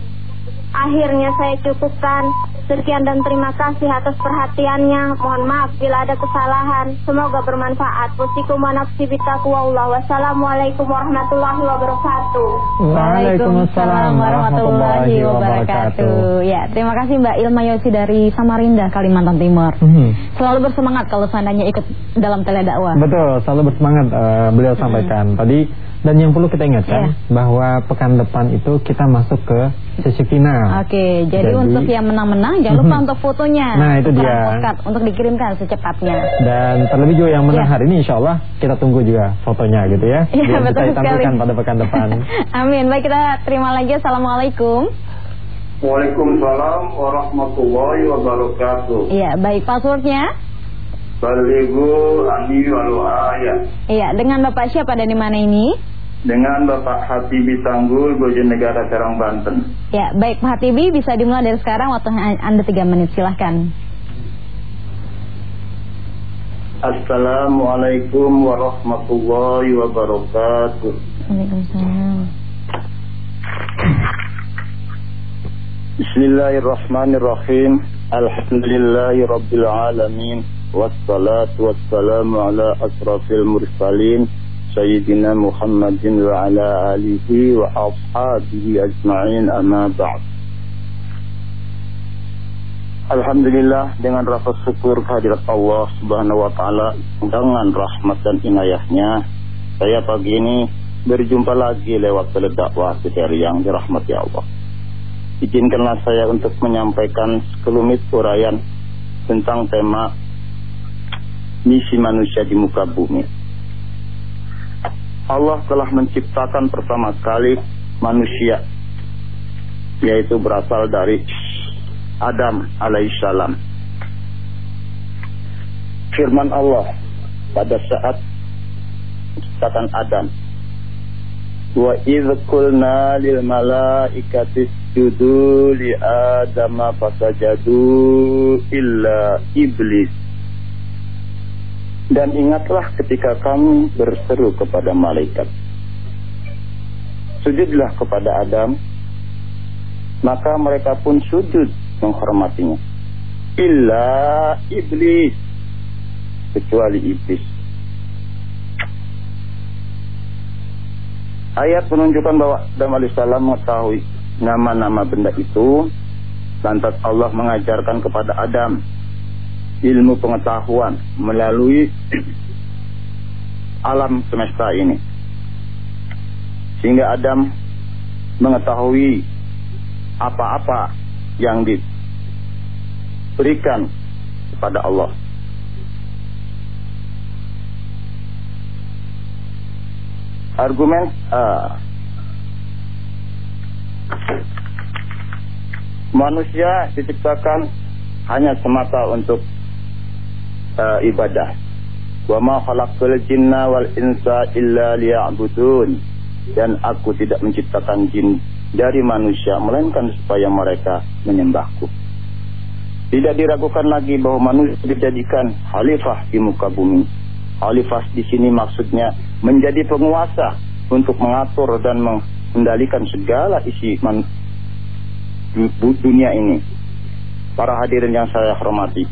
S9: Akhirnya saya cukupkan. Sekian dan terima kasih atas perhatiannya. Mohon maaf bila ada kesalahan. Semoga bermanfaat. Pusikum wa nafsi bitaqwallah. Wassalamualaikum warahmatullahi wabarakatuh.
S2: Waalaikumsalam warahmatullahi wabarakatuh. Ya, terima kasih Mbak Ilma Yosi dari Samarinda, Kalimantan Timur.
S1: Hmm.
S2: Selalu bersemangat kalau seandainya ikut dalam teledakwah.
S1: Betul, selalu bersemangat uh, beliau sampaikan tadi. Dan yang perlu kita ingatkan
S2: Iya.
S1: bahwa pekan depan itu kita masuk ke sesi final.
S2: Oke, jadi,
S1: Jadi-
S2: untuk yang menang-menang jangan lupa
S1: Mhm.
S2: untuk fotonya.
S1: Nah, itu dia.
S2: postcard untuk dikirimkan secepatnya.
S1: Dan terlebih juga yang menang
S2: Iya.
S1: hari ini insya Allah kita tunggu juga fotonya gitu ya.
S2: Iya, betul
S1: bisa ditampilkan
S2: sekali.
S1: pada pekan depan.
S2: Amin. Baik, kita terima lagi. Assalamualaikum.
S10: Waalaikumsalam warahmatullahi wabarakatuh.
S2: Iya, baik. Passwordnya?
S10: Baligu ani walu ayat.
S2: Iya, dengan Bapak siapa dan di mana ini?
S10: Dengan Bapak Hatibi Tanggul, Bojonegara, Serang, Banten.
S2: Ya, baik Pak Hatibi bisa dimulai dari sekarang waktu Anda 3 menit. Silahkan.
S10: Assalamualaikum warahmatullahi wabarakatuh.
S2: Waalaikumsalam.
S10: Bismillahirrahmanirrahim. Alhamdulillahi rabbil alamin. Wassalatu wassalamu ala asrafil mursalin. Wa ala alihi wa ashabihi ajma'in amma ba'd. Alhamdulillah dengan rasa syukur kehadirat Allah Subhanahu wa taala dengan rahmat dan inayahnya saya pagi ini berjumpa lagi lewat teledakwah dari yang dirahmati Allah. Izinkanlah saya untuk menyampaikan sekelumit uraian tentang tema misi manusia di muka bumi. Allah telah menciptakan pertama kali manusia yaitu berasal dari Adam alaihissalam. Firman Allah pada saat menciptakan Adam. Wa idh qulna lil malaikati isjudu li Adama fasajadu illa iblis. Dan ingatlah ketika kami berseru kepada malaikat. Sujudlah kepada Adam, maka mereka pun sujud menghormatinya. Illa iblis, kecuali iblis. Ayat menunjukkan bahwa Adam alaihissalam mengetahui nama-nama benda itu. Lantas Allah mengajarkan kepada Adam ilmu pengetahuan melalui alam semesta ini. Sehingga Adam mengetahui apa-apa yang diberikan kepada Allah. Argumen A. Manusia diciptakan hanya semata untuk uh, ibadah. Wa ma khalaqtul jinna wal insa illa liya'budun. Dan aku tidak menciptakan jin dari manusia melainkan supaya mereka menyembahku. Tidak diragukan lagi bahwa manusia dijadikan khalifah di muka bumi. Khalifah di sini maksudnya menjadi penguasa untuk mengatur dan mengendalikan segala isi man, du- dunia ini. Para hadirin yang saya hormati,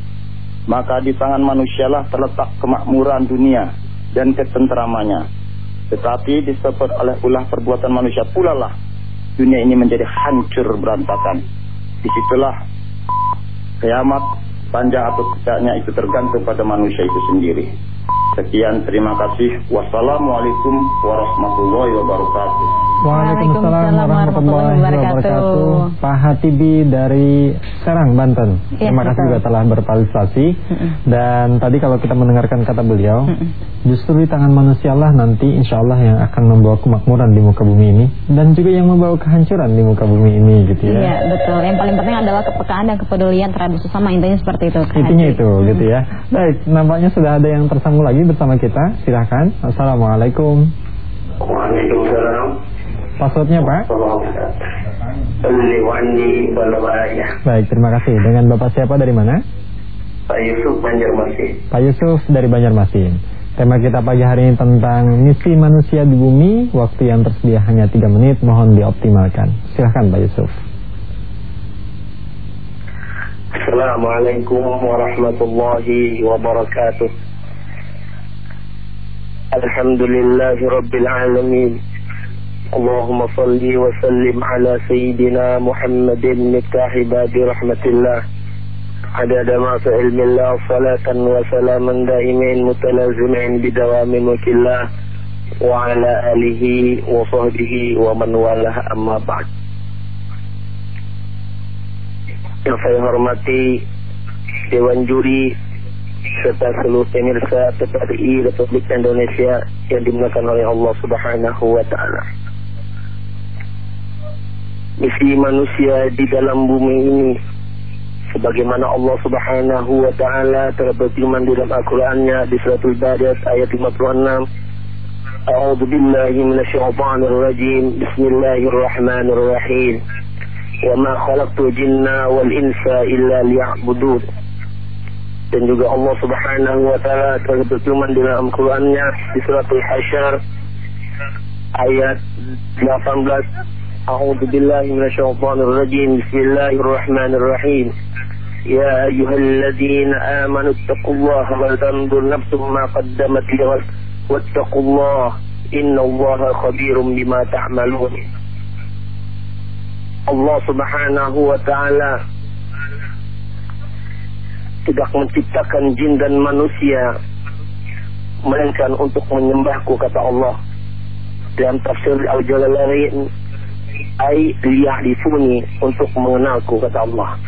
S10: maka di tangan manusialah terletak kemakmuran dunia dan ketenteramannya. Tetapi disebut oleh ulah perbuatan manusia pula lah dunia ini menjadi hancur berantakan. Di situlah kiamat panjang atau tidaknya itu tergantung pada manusia itu sendiri. Sekian, terima kasih. Wassalamualaikum warahmatullahi wabarakatuh.
S1: Waalaikumsalam warahmatullahi wabarakatuh. Pak Hatibi dari Serang, Banten.
S2: Iya,
S1: Terima kasih
S2: betul.
S1: juga telah berpartisipasi. Dan tadi kalau kita mendengarkan kata beliau, justru di tangan manusia lah nanti insya Allah yang akan membawa kemakmuran di muka bumi ini. Dan juga yang membawa kehancuran di muka bumi ini gitu ya.
S2: Iya, betul. Yang paling penting adalah kepekaan dan kepedulian terhadap sesama. Intinya seperti itu. Kak
S1: Intinya
S2: Haji.
S1: itu gitu ya. Baik, nampaknya sudah ada yang tersambung lagi bersama kita. Silahkan. Assalamualaikum.
S10: Waalaikumsalam.
S1: Passwordnya Pak? Baik, terima kasih. Dengan Bapak siapa dari mana?
S10: Pak Yusuf Banjarmasin.
S1: Pak Yusuf dari Banjarmasin. Tema kita pagi hari ini tentang misi manusia di bumi. Waktu yang tersedia hanya 3 menit, mohon dioptimalkan. Silahkan Pak Yusuf.
S11: Assalamualaikum warahmatullahi wabarakatuh. Alhamdulillahi rabbil alamin. اللهم صل وسلم على سيدنا محمد مفتاح باب رحمة الله عدد ما في علم الله صلاة وسلاما دائمين متلازمين بدوام ملك الله وعلى آله وصحبه ومن والاه أما بعد yang saya hormati Dewan Juri serta seluruh pemirsa TPRI Republik Indonesia yang dimuliakan oleh Allah Subhanahu wa taala. Misi manusia di dalam bumi ini sebagaimana Allah Subhanahu wa taala telah berfirman di dalam Al-Qur'annya di surat Al-Dariyat ayat 56 A'udzu billahi minasyaitonir rajim Bismillahirrahmanirrahim. Wa ma khalaqtul jinna wal insa illa liya'budun. Dan juga Allah Subhanahu wa taala telah berfirman dalam Al-Qur'annya di surat Al-Hasyr ayat 18 A'udzu billahi minasyaitonir rajim Bismillahirrahmanirrahim يا أيها الذين آمنوا اتقوا الله ولتنظر نفس ما قدمت لغد واتقوا الله إن الله خبير بما تعملون Allah subhanahu wa ta'ala tidak menciptakan jin dan manusia melainkan untuk menyembahku kata Allah dalam tafsir Al-Jalalain ai liya'rifuni untuk mengenalku kata Allah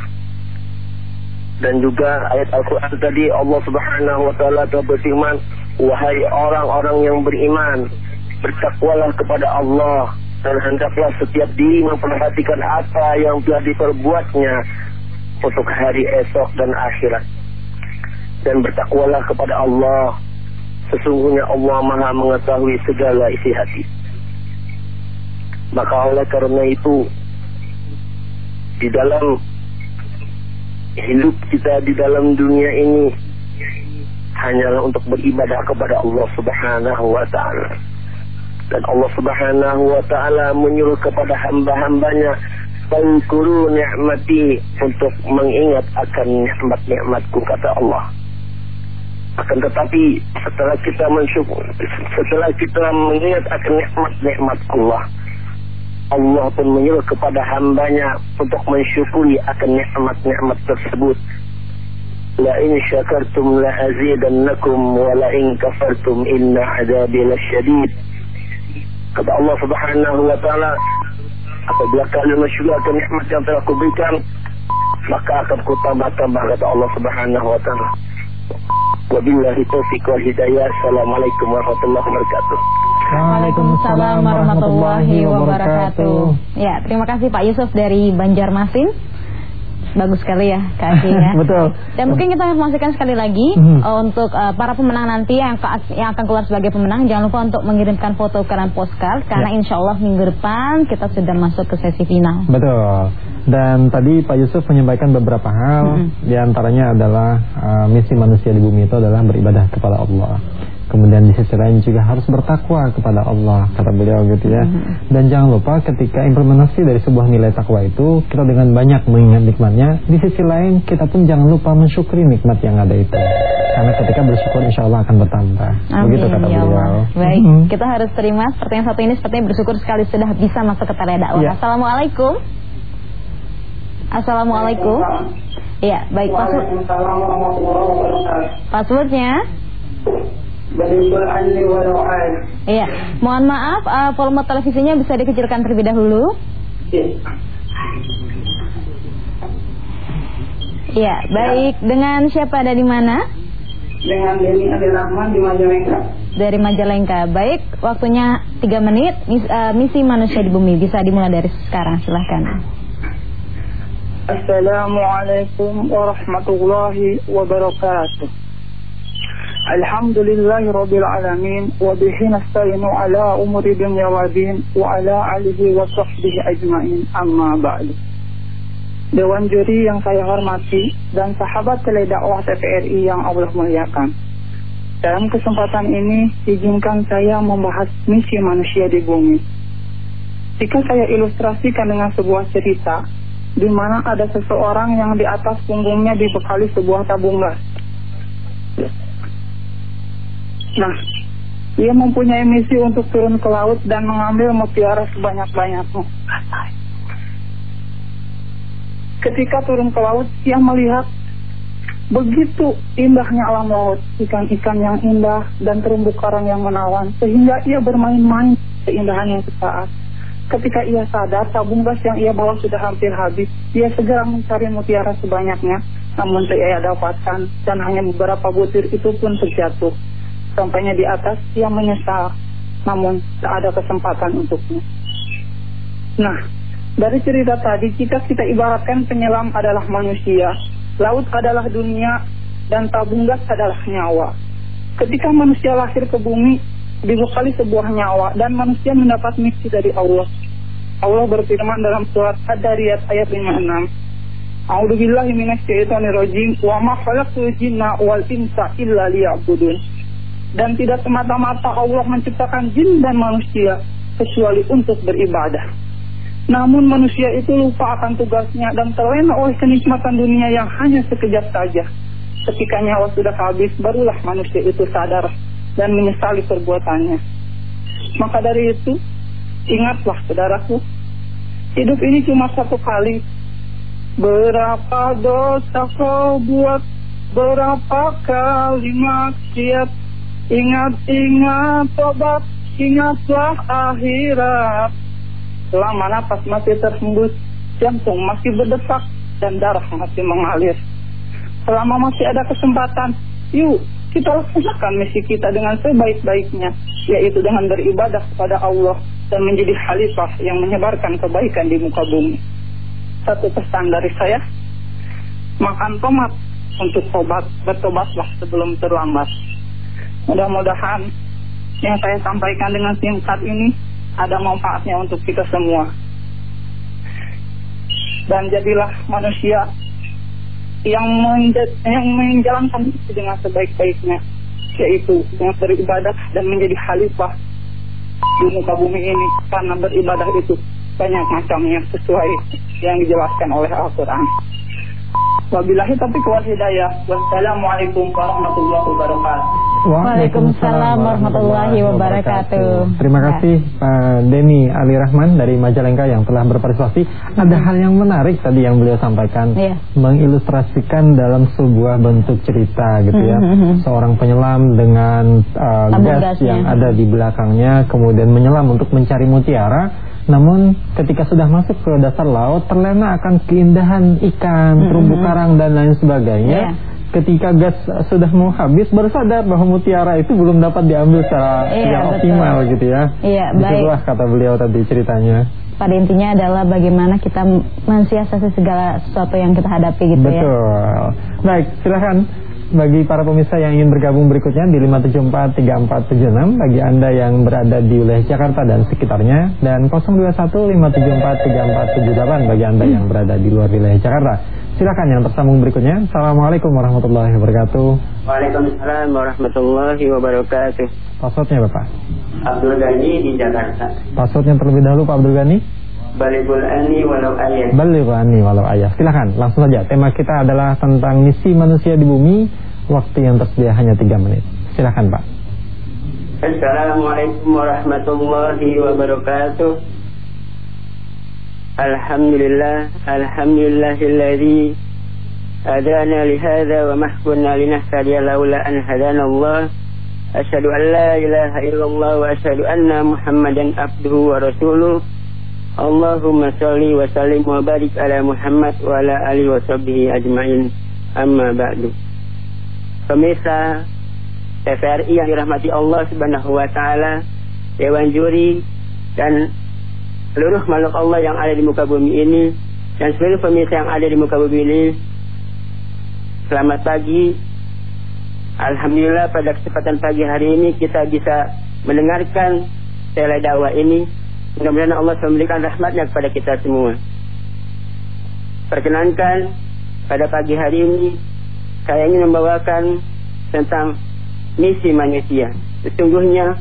S11: dan juga ayat Al-Quran tadi Allah subhanahu wa ta'ala telah berfirman wahai orang-orang yang beriman bertakwalah kepada Allah dan hendaklah setiap diri memperhatikan apa yang telah diperbuatnya untuk hari esok dan akhirat. Dan bertakwalah kepada Allah. Sesungguhnya Allah maha mengetahui segala isi hati. Maka oleh karena itu, di dalam hidup kita di dalam dunia ini, hanyalah untuk beribadah kepada Allah subhanahu wa ta'ala. Dan Allah subhanahu wa ta'ala menyuruh kepada hamba-hambanya Fangkuru ni'mati untuk mengingat akan nikmat-nikmatku kata Allah. Akan tetapi setelah kita mensyukur, setelah kita mengingat akan nikmat-nikmat Allah, Allah pun menyuruh kepada hambanya untuk mensyukuri akan nikmat-nikmat tersebut. La in syakartum la azidannakum wa la in kafartum inna adabi lasyadid. Kata Allah Subhanahu wa taala, apabila kalian mensyukurkan nikmat yang telah kuberikan maka akan kutambah-tambah kata Allah Subhanahu wa taala. Wabillahi taufiq wal hidayah. Assalamualaikum warahmatullahi wabarakatuh.
S2: Waalaikumsalam warahmatullahi wabarakatuh. Ya, terima kasih Pak Yusuf dari Banjarmasin. Bagus sekali ya Kak ya.
S1: Betul.
S2: Dan mungkin kita informasikan sekali lagi
S1: Mhm.
S2: uh, untuk uh, para pemenang nanti yang, yang akan keluar sebagai pemenang jangan lupa untuk mengirimkan foto dalam postcard karena
S1: Ya.
S2: insya Allah minggu depan kita sudah masuk ke sesi final.
S1: Betul. Dan tadi Pak Yusuf menyampaikan beberapa hal,
S2: Mhm.
S1: di antaranya adalah uh, misi manusia di bumi itu adalah beribadah kepada Allah. Kemudian di sisi lain juga harus bertakwa kepada Allah, kata beliau gitu ya. Dan jangan lupa ketika implementasi dari sebuah nilai takwa itu, kita dengan banyak mengingat nikmatnya, di sisi lain kita pun jangan lupa mensyukuri nikmat yang ada itu. Karena ketika bersyukur insya Allah akan bertambah. Begitu kata
S2: ya
S1: beliau.
S2: Allah. Baik, kita harus terima seperti yang satu ini sepertinya bersyukur sekali sudah bisa masuk ke tali dakwah.
S1: Ya.
S2: Assalamualaikum. Assalamualaikum. Iya, baik password.
S5: Waalaikumsalam warahmatullahi wabarakatuh.
S2: Passwordnya? Iya, mohon maaf uh, volume televisinya bisa dikecilkan terlebih dahulu. Iya, baik. Dengan siapa ada di mana?
S5: Dengan Denny Adi Rahman di Majalengka.
S2: Dari Majalengka. Baik, waktunya 3 menit. Mis- uh, misi manusia di bumi bisa dimulai dari sekarang. Silahkan.
S5: Assalamualaikum warahmatullahi wabarakatuh. Wa bihi nasta'inu ala umuri dunya wa din wa ala alihi wa sahbihi ajmain amma ba'du. Dewan juri yang saya hormati dan sahabat teledakwah TVRI yang Allah muliakan. Dalam kesempatan ini izinkan saya membahas misi manusia di bumi. Jika saya ilustrasikan dengan sebuah cerita,
S12: di mana ada seseorang yang di atas punggungnya dibekali sebuah tabung gas. Nah, ia mempunyai misi untuk turun ke laut dan mengambil mutiara sebanyak-banyaknya. Ketika turun ke laut, ia melihat begitu indahnya alam laut, ikan-ikan yang indah dan terumbu karang yang menawan, sehingga ia bermain-main keindahan yang sesaat. Ketika ia sadar tabung gas yang ia bawa sudah hampir habis, ia segera mencari mutiara sebanyaknya, namun tidak ia dapatkan dan hanya beberapa butir itu pun terjatuh. Sampainya di atas, ia menyesal, namun tak ada kesempatan untuknya. Nah, dari cerita tadi, jika kita ibaratkan penyelam adalah manusia, laut adalah dunia, dan tabung gas adalah nyawa. Ketika manusia lahir ke bumi, dibekali sebuah nyawa, dan manusia mendapat misi dari Allah. Allah berfirman dalam surat Ad-Dariyat ayat 56. A'udzu billahi wa ma khalaqtul jinna wal insa illa liya'budun. Dan tidak semata-mata Allah menciptakan jin dan manusia kecuali untuk beribadah. Namun manusia itu lupa akan tugasnya dan terlena oleh kenikmatan dunia yang hanya sekejap saja. Ketika nyawa sudah habis, barulah manusia itu sadar dan menyesali perbuatannya. Maka dari itu, Ingatlah saudaraku, hidup ini cuma satu kali. Berapa dosa kau buat, berapa kali maksiat. Ingat-ingat tobat, ingatlah akhirat. Selama nafas masih terhembus, jantung masih berdetak, dan darah masih mengalir. Selama masih ada kesempatan, yuk kita laksanakan misi kita dengan sebaik-baiknya, yaitu dengan beribadah kepada Allah dan menjadi khalifah yang menyebarkan kebaikan di muka bumi. Satu pesan dari saya, makan tomat untuk tobat, bertobatlah sebelum terlambat. Mudah-mudahan yang saya sampaikan dengan singkat ini ada manfaatnya untuk kita semua. Dan jadilah manusia yang, yang menjalankan itu dengan sebaik-baiknya, yaitu dengan beribadah dan menjadi khalifah di muka bumi ini karena beribadah itu banyak macamnya sesuai yang dijelaskan oleh Al-Quran. Wabillahi taufiq wal hidayah. Wassalamualaikum warahmatullahi wabarakatuh.
S2: Waalaikumsalam warahmatullahi wabarakatuh.
S1: Terima kasih Pak Deni Ali Rahman dari Majalengka yang telah berpartisipasi. Ada hal yang menarik tadi yang beliau sampaikan, yeah. mengilustrasikan dalam sebuah bentuk cerita gitu ya. Mm -hmm. Seorang penyelam dengan uh, gas yang ada di belakangnya, kemudian menyelam untuk mencari mutiara namun ketika sudah masuk ke dasar laut terlena akan keindahan ikan, hmm. terumbu karang dan lain sebagainya. Yeah. Ketika gas sudah mau habis baru sadar bahwa mutiara itu belum dapat diambil secara yeah, yang optimal gitu ya.
S2: Iya, baik.
S1: Itulah kata beliau tadi ceritanya.
S2: Pada intinya adalah bagaimana kita mensiasati segala sesuatu yang kita hadapi gitu
S1: Betul. ya. Betul. Baik, silakan bagi para pemirsa yang ingin bergabung berikutnya di 5743476 bagi Anda yang berada di wilayah Jakarta dan sekitarnya dan 0215743478 bagi Anda yang berada di luar wilayah Jakarta. Silakan yang tersambung berikutnya. Assalamualaikum warahmatullahi wabarakatuh.
S13: Waalaikumsalam warahmatullahi wabarakatuh.
S1: Passwordnya Bapak?
S13: Abdul Ghani di Jakarta.
S1: Passwordnya terlebih dahulu Pak Abdul Ghani?
S13: Balighul ani walau ayat.
S1: Balighul ani walau ayat. Silakan, langsung saja. Tema kita adalah tentang misi manusia di bumi. Waktu yang tersedia hanya 3 menit. Silakan, Pak.
S13: Assalamualaikum warahmatullahi wabarakatuh. Alhamdulillah, alhamdulillahilladzi hadana li hadza wa ma kunna linahtadiya laula an hadana Allah. Asyhadu an la ilaha illallah wa asyhadu anna Muhammadan abduhu wa rasuluh. Allahumma salli wa sallim wa barik ala Muhammad wa ala alihi wa sahbihi ajmain. Amma ba'du. Pemirsa TVRI yang dirahmati Allah subhanahu wa ta'ala Dewan Juri dan seluruh makhluk Allah yang ada di muka bumi ini dan seluruh pemirsa yang ada di muka bumi ini Selamat pagi. Alhamdulillah pada kesempatan pagi hari ini kita bisa mendengarkan tele dakwah ini Mudah-mudahan Allah memberikan rahmatnya kepada kita semua. Perkenankan pada pagi hari ini saya ingin membawakan tentang misi manusia. Sesungguhnya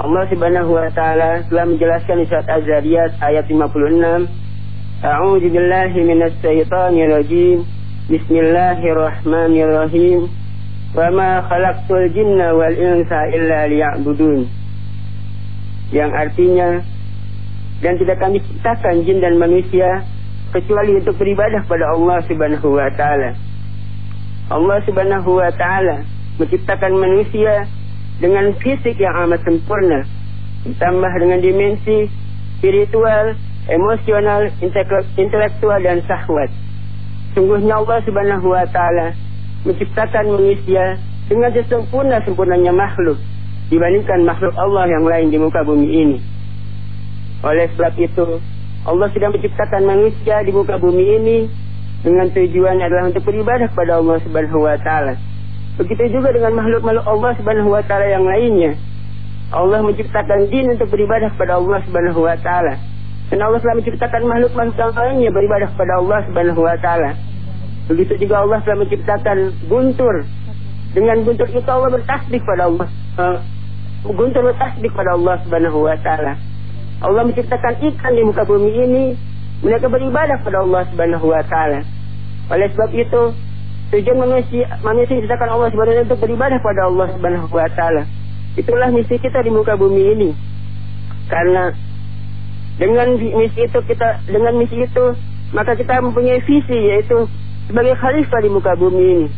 S13: Allah Subhanahu wa taala telah menjelaskan di surat Az-Zariyat ayat 56. A'udzu billahi minasy syaithanir rajim. Bismillahirrahmanirrahim. Wa ma khalaqtul jinna wal insa illa liya'budun. Yang artinya dan tidak kami ciptakan jin dan manusia kecuali untuk beribadah pada Allah Subhanahu wa taala. Allah Subhanahu wa taala menciptakan manusia dengan fisik yang amat sempurna ditambah dengan dimensi spiritual, emosional, intelektual dan syahwat. Sungguhnya Allah Subhanahu wa taala menciptakan manusia dengan sesempurna-sempurnanya makhluk dibandingkan makhluk Allah yang lain di muka bumi ini. Oleh sebab itu, Allah sudah menciptakan manusia di muka bumi ini dengan tujuan adalah untuk beribadah kepada Allah Subhanahu wa. Begitu juga dengan makhluk-makhluk Allah Subhanahu wa yang lainnya. Allah menciptakan jin untuk beribadah kepada Allah Subhanahu wa. Dan Allah telah menciptakan makhluk-makhluk yang lainnya beribadah kepada Allah Subhanahu wa. Begitu juga Allah telah menciptakan guntur. Dengan guntur itu Allah bertasbih pada Allah. Uh, guntur bertasbih pada Allah Subhanahu wa. Allah menciptakan ikan di muka bumi ini, mereka beribadah pada Allah Subhanahu wa taala. Oleh sebab itu, tujuan manusia manusia diciptakan Allah Subhanahu untuk beribadah pada Allah Subhanahu wa taala. Itulah misi kita di muka bumi ini. Karena dengan misi itu kita dengan misi itu maka kita mempunyai visi yaitu sebagai khalifah di muka bumi ini.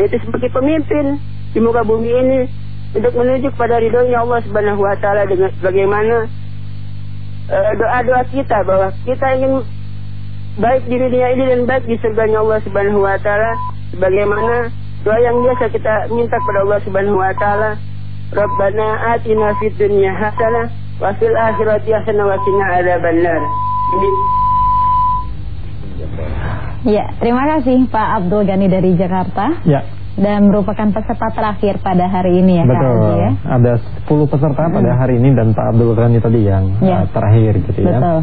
S13: Yaitu sebagai pemimpin di muka bumi ini untuk menuju kepada ridhonya Allah Subhanahu wa taala dengan bagaimana doa-doa kita bahwa kita ingin baik di dunia ini dan baik di surganya Allah Subhanahu wa taala sebagaimana doa yang biasa kita minta kepada Allah Subhanahu wa taala Rabbana atina fid dunya hasanah wa fil akhirati hasanah wa qina adzabannar.
S2: Ya, terima kasih Pak Abdul Gani dari Jakarta.
S1: Ya
S2: dan merupakan peserta terakhir pada hari ini ya
S1: Betul.
S2: Kak ya.
S1: Ada 10 peserta hmm. pada hari ini dan Pak Abdul Ghani tadi yang ya. uh, terakhir gitu ya.
S2: Betul.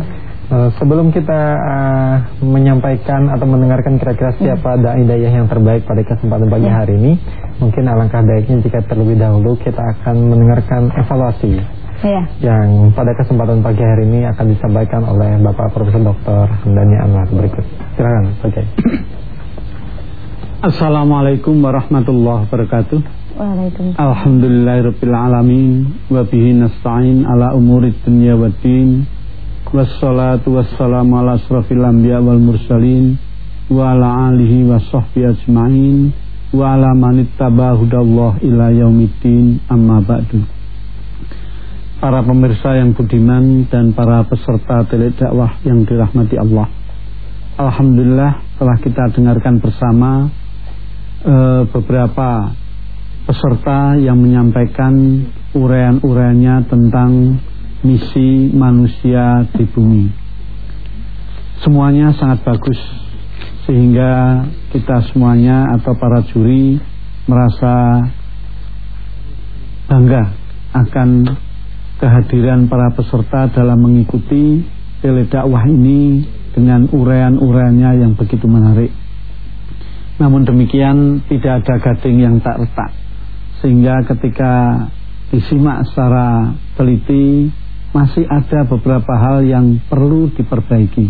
S1: Uh, sebelum kita uh, menyampaikan atau mendengarkan kira-kira hmm. siapa hmm. dai daya yang terbaik pada kesempatan pagi ya. hari ini, mungkin alangkah baiknya jika terlebih dahulu kita akan mendengarkan evaluasi ya. yang pada kesempatan pagi hari ini akan disampaikan oleh Bapak Profesor Dr. Hamdani Anwar berikut. Silakan, Pak okay.
S3: Assalamualaikum warahmatullahi wabarakatuh.
S2: Waalaikumsalam.
S3: Alhamdulillahirabbil alamin wa bihi nasta'in ala umurid dunya waddin. Wassalatu wassalamu ala asrafil anbiya wal mursalin wa ala alihi wa sahbihi ajmain wa ala man ila yaumiddin amma ba'du. Para pemirsa yang budiman dan para peserta teledakwah yang dirahmati Allah. Alhamdulillah telah kita dengarkan bersama e, beberapa peserta yang menyampaikan urean-ureannya tentang misi manusia di bumi. Semuanya sangat bagus sehingga kita semuanya atau para juri merasa bangga akan kehadiran para peserta dalam mengikuti teledakwah ini dengan urean-ureannya yang begitu menarik. Namun demikian tidak ada gading yang tak retak. Sehingga ketika disimak secara teliti Masih ada beberapa hal yang perlu diperbaiki.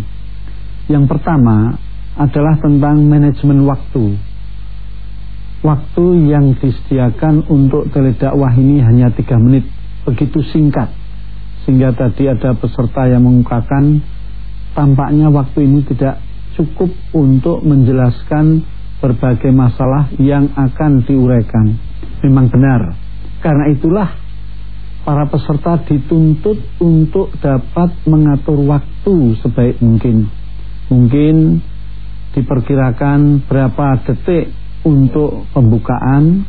S3: Yang pertama adalah tentang manajemen waktu. Waktu yang disediakan untuk teledakwah ini hanya tiga menit Begitu singkat. Sehingga tadi ada peserta yang mengungkapkan Tampaknya waktu ini tidak cukup untuk menjelaskan berbagai masalah yang akan diuraikan. Memang benar. Karena itulah para peserta dituntut untuk dapat mengatur waktu sebaik mungkin. Mungkin diperkirakan berapa detik untuk pembukaan,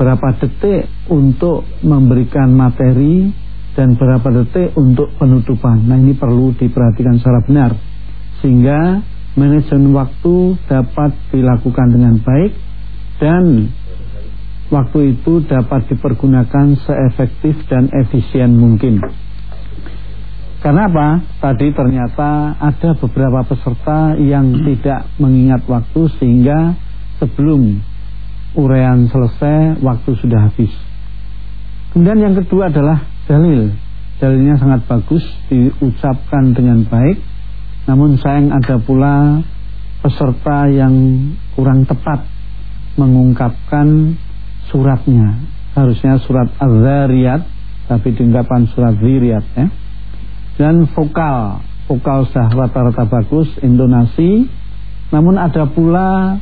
S3: berapa detik untuk memberikan materi, dan berapa detik untuk penutupan. Nah ini perlu diperhatikan secara benar. Sehingga manajemen waktu dapat dilakukan dengan baik dan waktu itu dapat dipergunakan seefektif dan efisien mungkin. Karena apa? Tadi ternyata ada beberapa peserta yang tidak mengingat waktu sehingga sebelum urean selesai waktu sudah habis. Kemudian yang kedua adalah dalil. Dalilnya sangat bagus diucapkan dengan baik namun sayang ada pula peserta yang kurang tepat mengungkapkan suratnya. Harusnya surat Az-Zariyat tapi diungkapkan surat Ziriyat ya. Dan vokal, vokal sudah rata-rata bagus, intonasi. Namun ada pula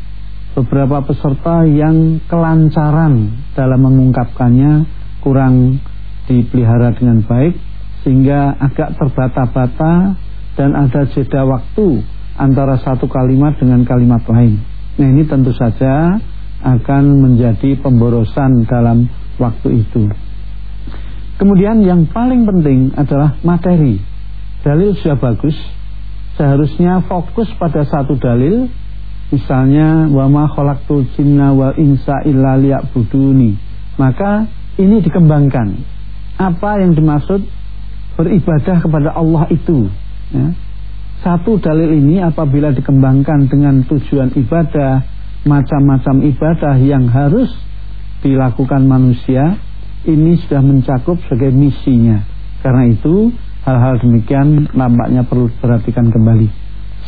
S3: beberapa peserta yang kelancaran dalam mengungkapkannya kurang dipelihara dengan baik sehingga agak terbata-bata dan ada jeda waktu antara satu kalimat dengan kalimat lain. Nah ini tentu saja akan menjadi pemborosan dalam waktu itu. Kemudian yang paling penting adalah materi. Dalil sudah bagus, seharusnya fokus pada satu dalil. Misalnya wa ma khalaqtul jinna wal insa illa liya'buduni. Maka ini dikembangkan. Apa yang dimaksud beribadah kepada Allah itu? Ya. Satu dalil ini apabila dikembangkan dengan tujuan ibadah, macam-macam ibadah yang harus dilakukan manusia, ini sudah mencakup sebagai misinya. Karena itu hal-hal demikian nampaknya perlu diperhatikan kembali.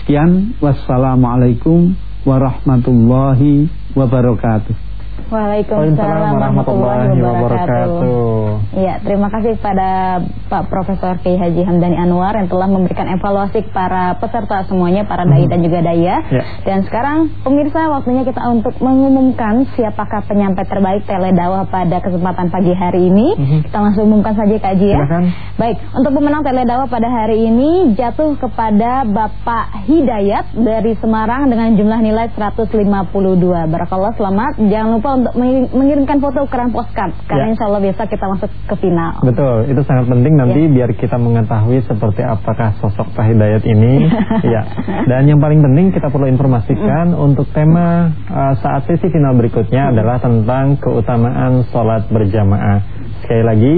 S3: Sekian, wassalamualaikum warahmatullahi wabarakatuh.
S2: Waalaikumsalam warahmatullahi wabarakatuh. Iya, terima kasih kepada Pak Profesor Kiai Haji Hamdani Anwar yang telah memberikan evaluasi para peserta semuanya, para dai dan juga daya. Ya. Dan sekarang pemirsa waktunya kita untuk mengumumkan siapakah penyampai terbaik teledawah pada kesempatan pagi hari ini. Hmm. Kita langsung umumkan saja Kak Haji ya. Silakan. Baik, untuk pemenang teledawah pada hari ini jatuh kepada Bapak Hidayat dari Semarang dengan jumlah nilai 152. Barakallah selamat. Jangan lupa untuk mengirimkan foto ukuran postcard karena ya. insya Allah biasa kita masuk ke final.
S1: Betul, itu sangat penting nanti ya. biar kita mengetahui seperti apakah sosok Pak Hidayat ini. ya. Dan yang paling penting kita perlu informasikan mm. untuk tema uh, saat sesi final berikutnya mm. adalah tentang keutamaan sholat berjamaah. Sekali lagi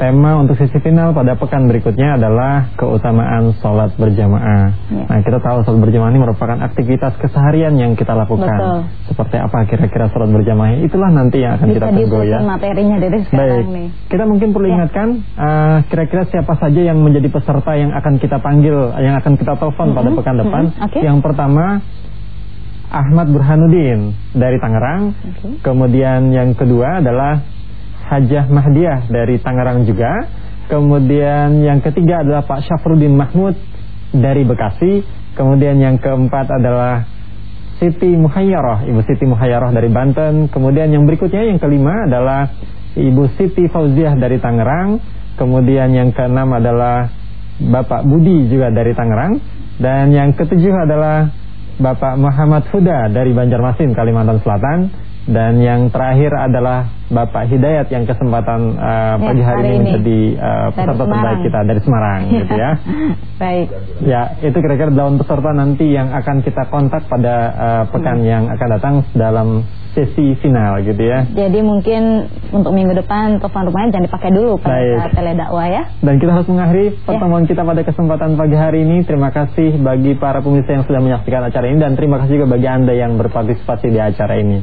S1: tema untuk sesi final pada pekan berikutnya adalah keutamaan sholat berjamaah. Ya. Nah kita tahu sholat berjamaah ini merupakan aktivitas keseharian yang kita lakukan. Betul. Seperti apa kira-kira sholat berjamaah? Itulah nanti yang akan Bisa kita tunggu ya.
S2: materinya dari sekarang
S1: Baik. nih. Kita mungkin perlu ya. ingatkan uh, kira-kira siapa saja yang menjadi peserta yang akan kita panggil, yang akan kita telepon mm -hmm. pada pekan depan. Mm -hmm. okay. Yang pertama Ahmad Burhanuddin dari Tangerang. Okay. Kemudian yang kedua adalah Hajah Mahdiah dari Tangerang juga. Kemudian yang ketiga adalah Pak Syafruddin Mahmud dari Bekasi. Kemudian yang keempat adalah Siti Muhayyarah, Ibu Siti Muhayyarah dari Banten. Kemudian yang berikutnya yang kelima adalah Ibu Siti Fauziah dari Tangerang. Kemudian yang keenam adalah Bapak Budi juga dari Tangerang. Dan yang ketujuh adalah Bapak Muhammad Huda dari Banjarmasin, Kalimantan Selatan. Dan yang terakhir adalah Bapak Hidayat yang kesempatan uh, pagi hari, hari ini menjadi uh, peserta terbaik kita dari Semarang gitu ya.
S2: Baik.
S1: Ya, itu kira-kira daun peserta nanti yang akan kita kontak pada uh, pekan hmm. yang akan datang dalam sesi final gitu ya.
S2: Jadi mungkin untuk minggu depan telepon rumahnya jangan dipakai dulu pada teledakwah ya.
S1: Dan kita harus mengakhiri ya. pertemuan ya. kita pada kesempatan pagi hari ini. Terima kasih bagi para pemirsa yang sudah menyaksikan acara ini dan terima kasih juga bagi Anda yang berpartisipasi di acara ini.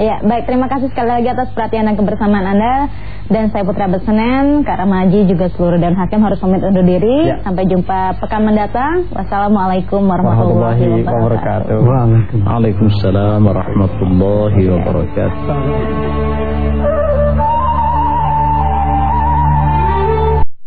S2: Ya, baik terima kasih sekali lagi atas perhatian dan kebersamaan Anda dan saya Putra Besenen, Kak Ramaji juga seluruh dan hakim harus pamit undur diri. Ya. Sampai jumpa pekan mendatang. Wassalamualaikum warahmatullahi wabarakatuh.
S14: Waalaikumsalam warahmatullahi wabarakatuh.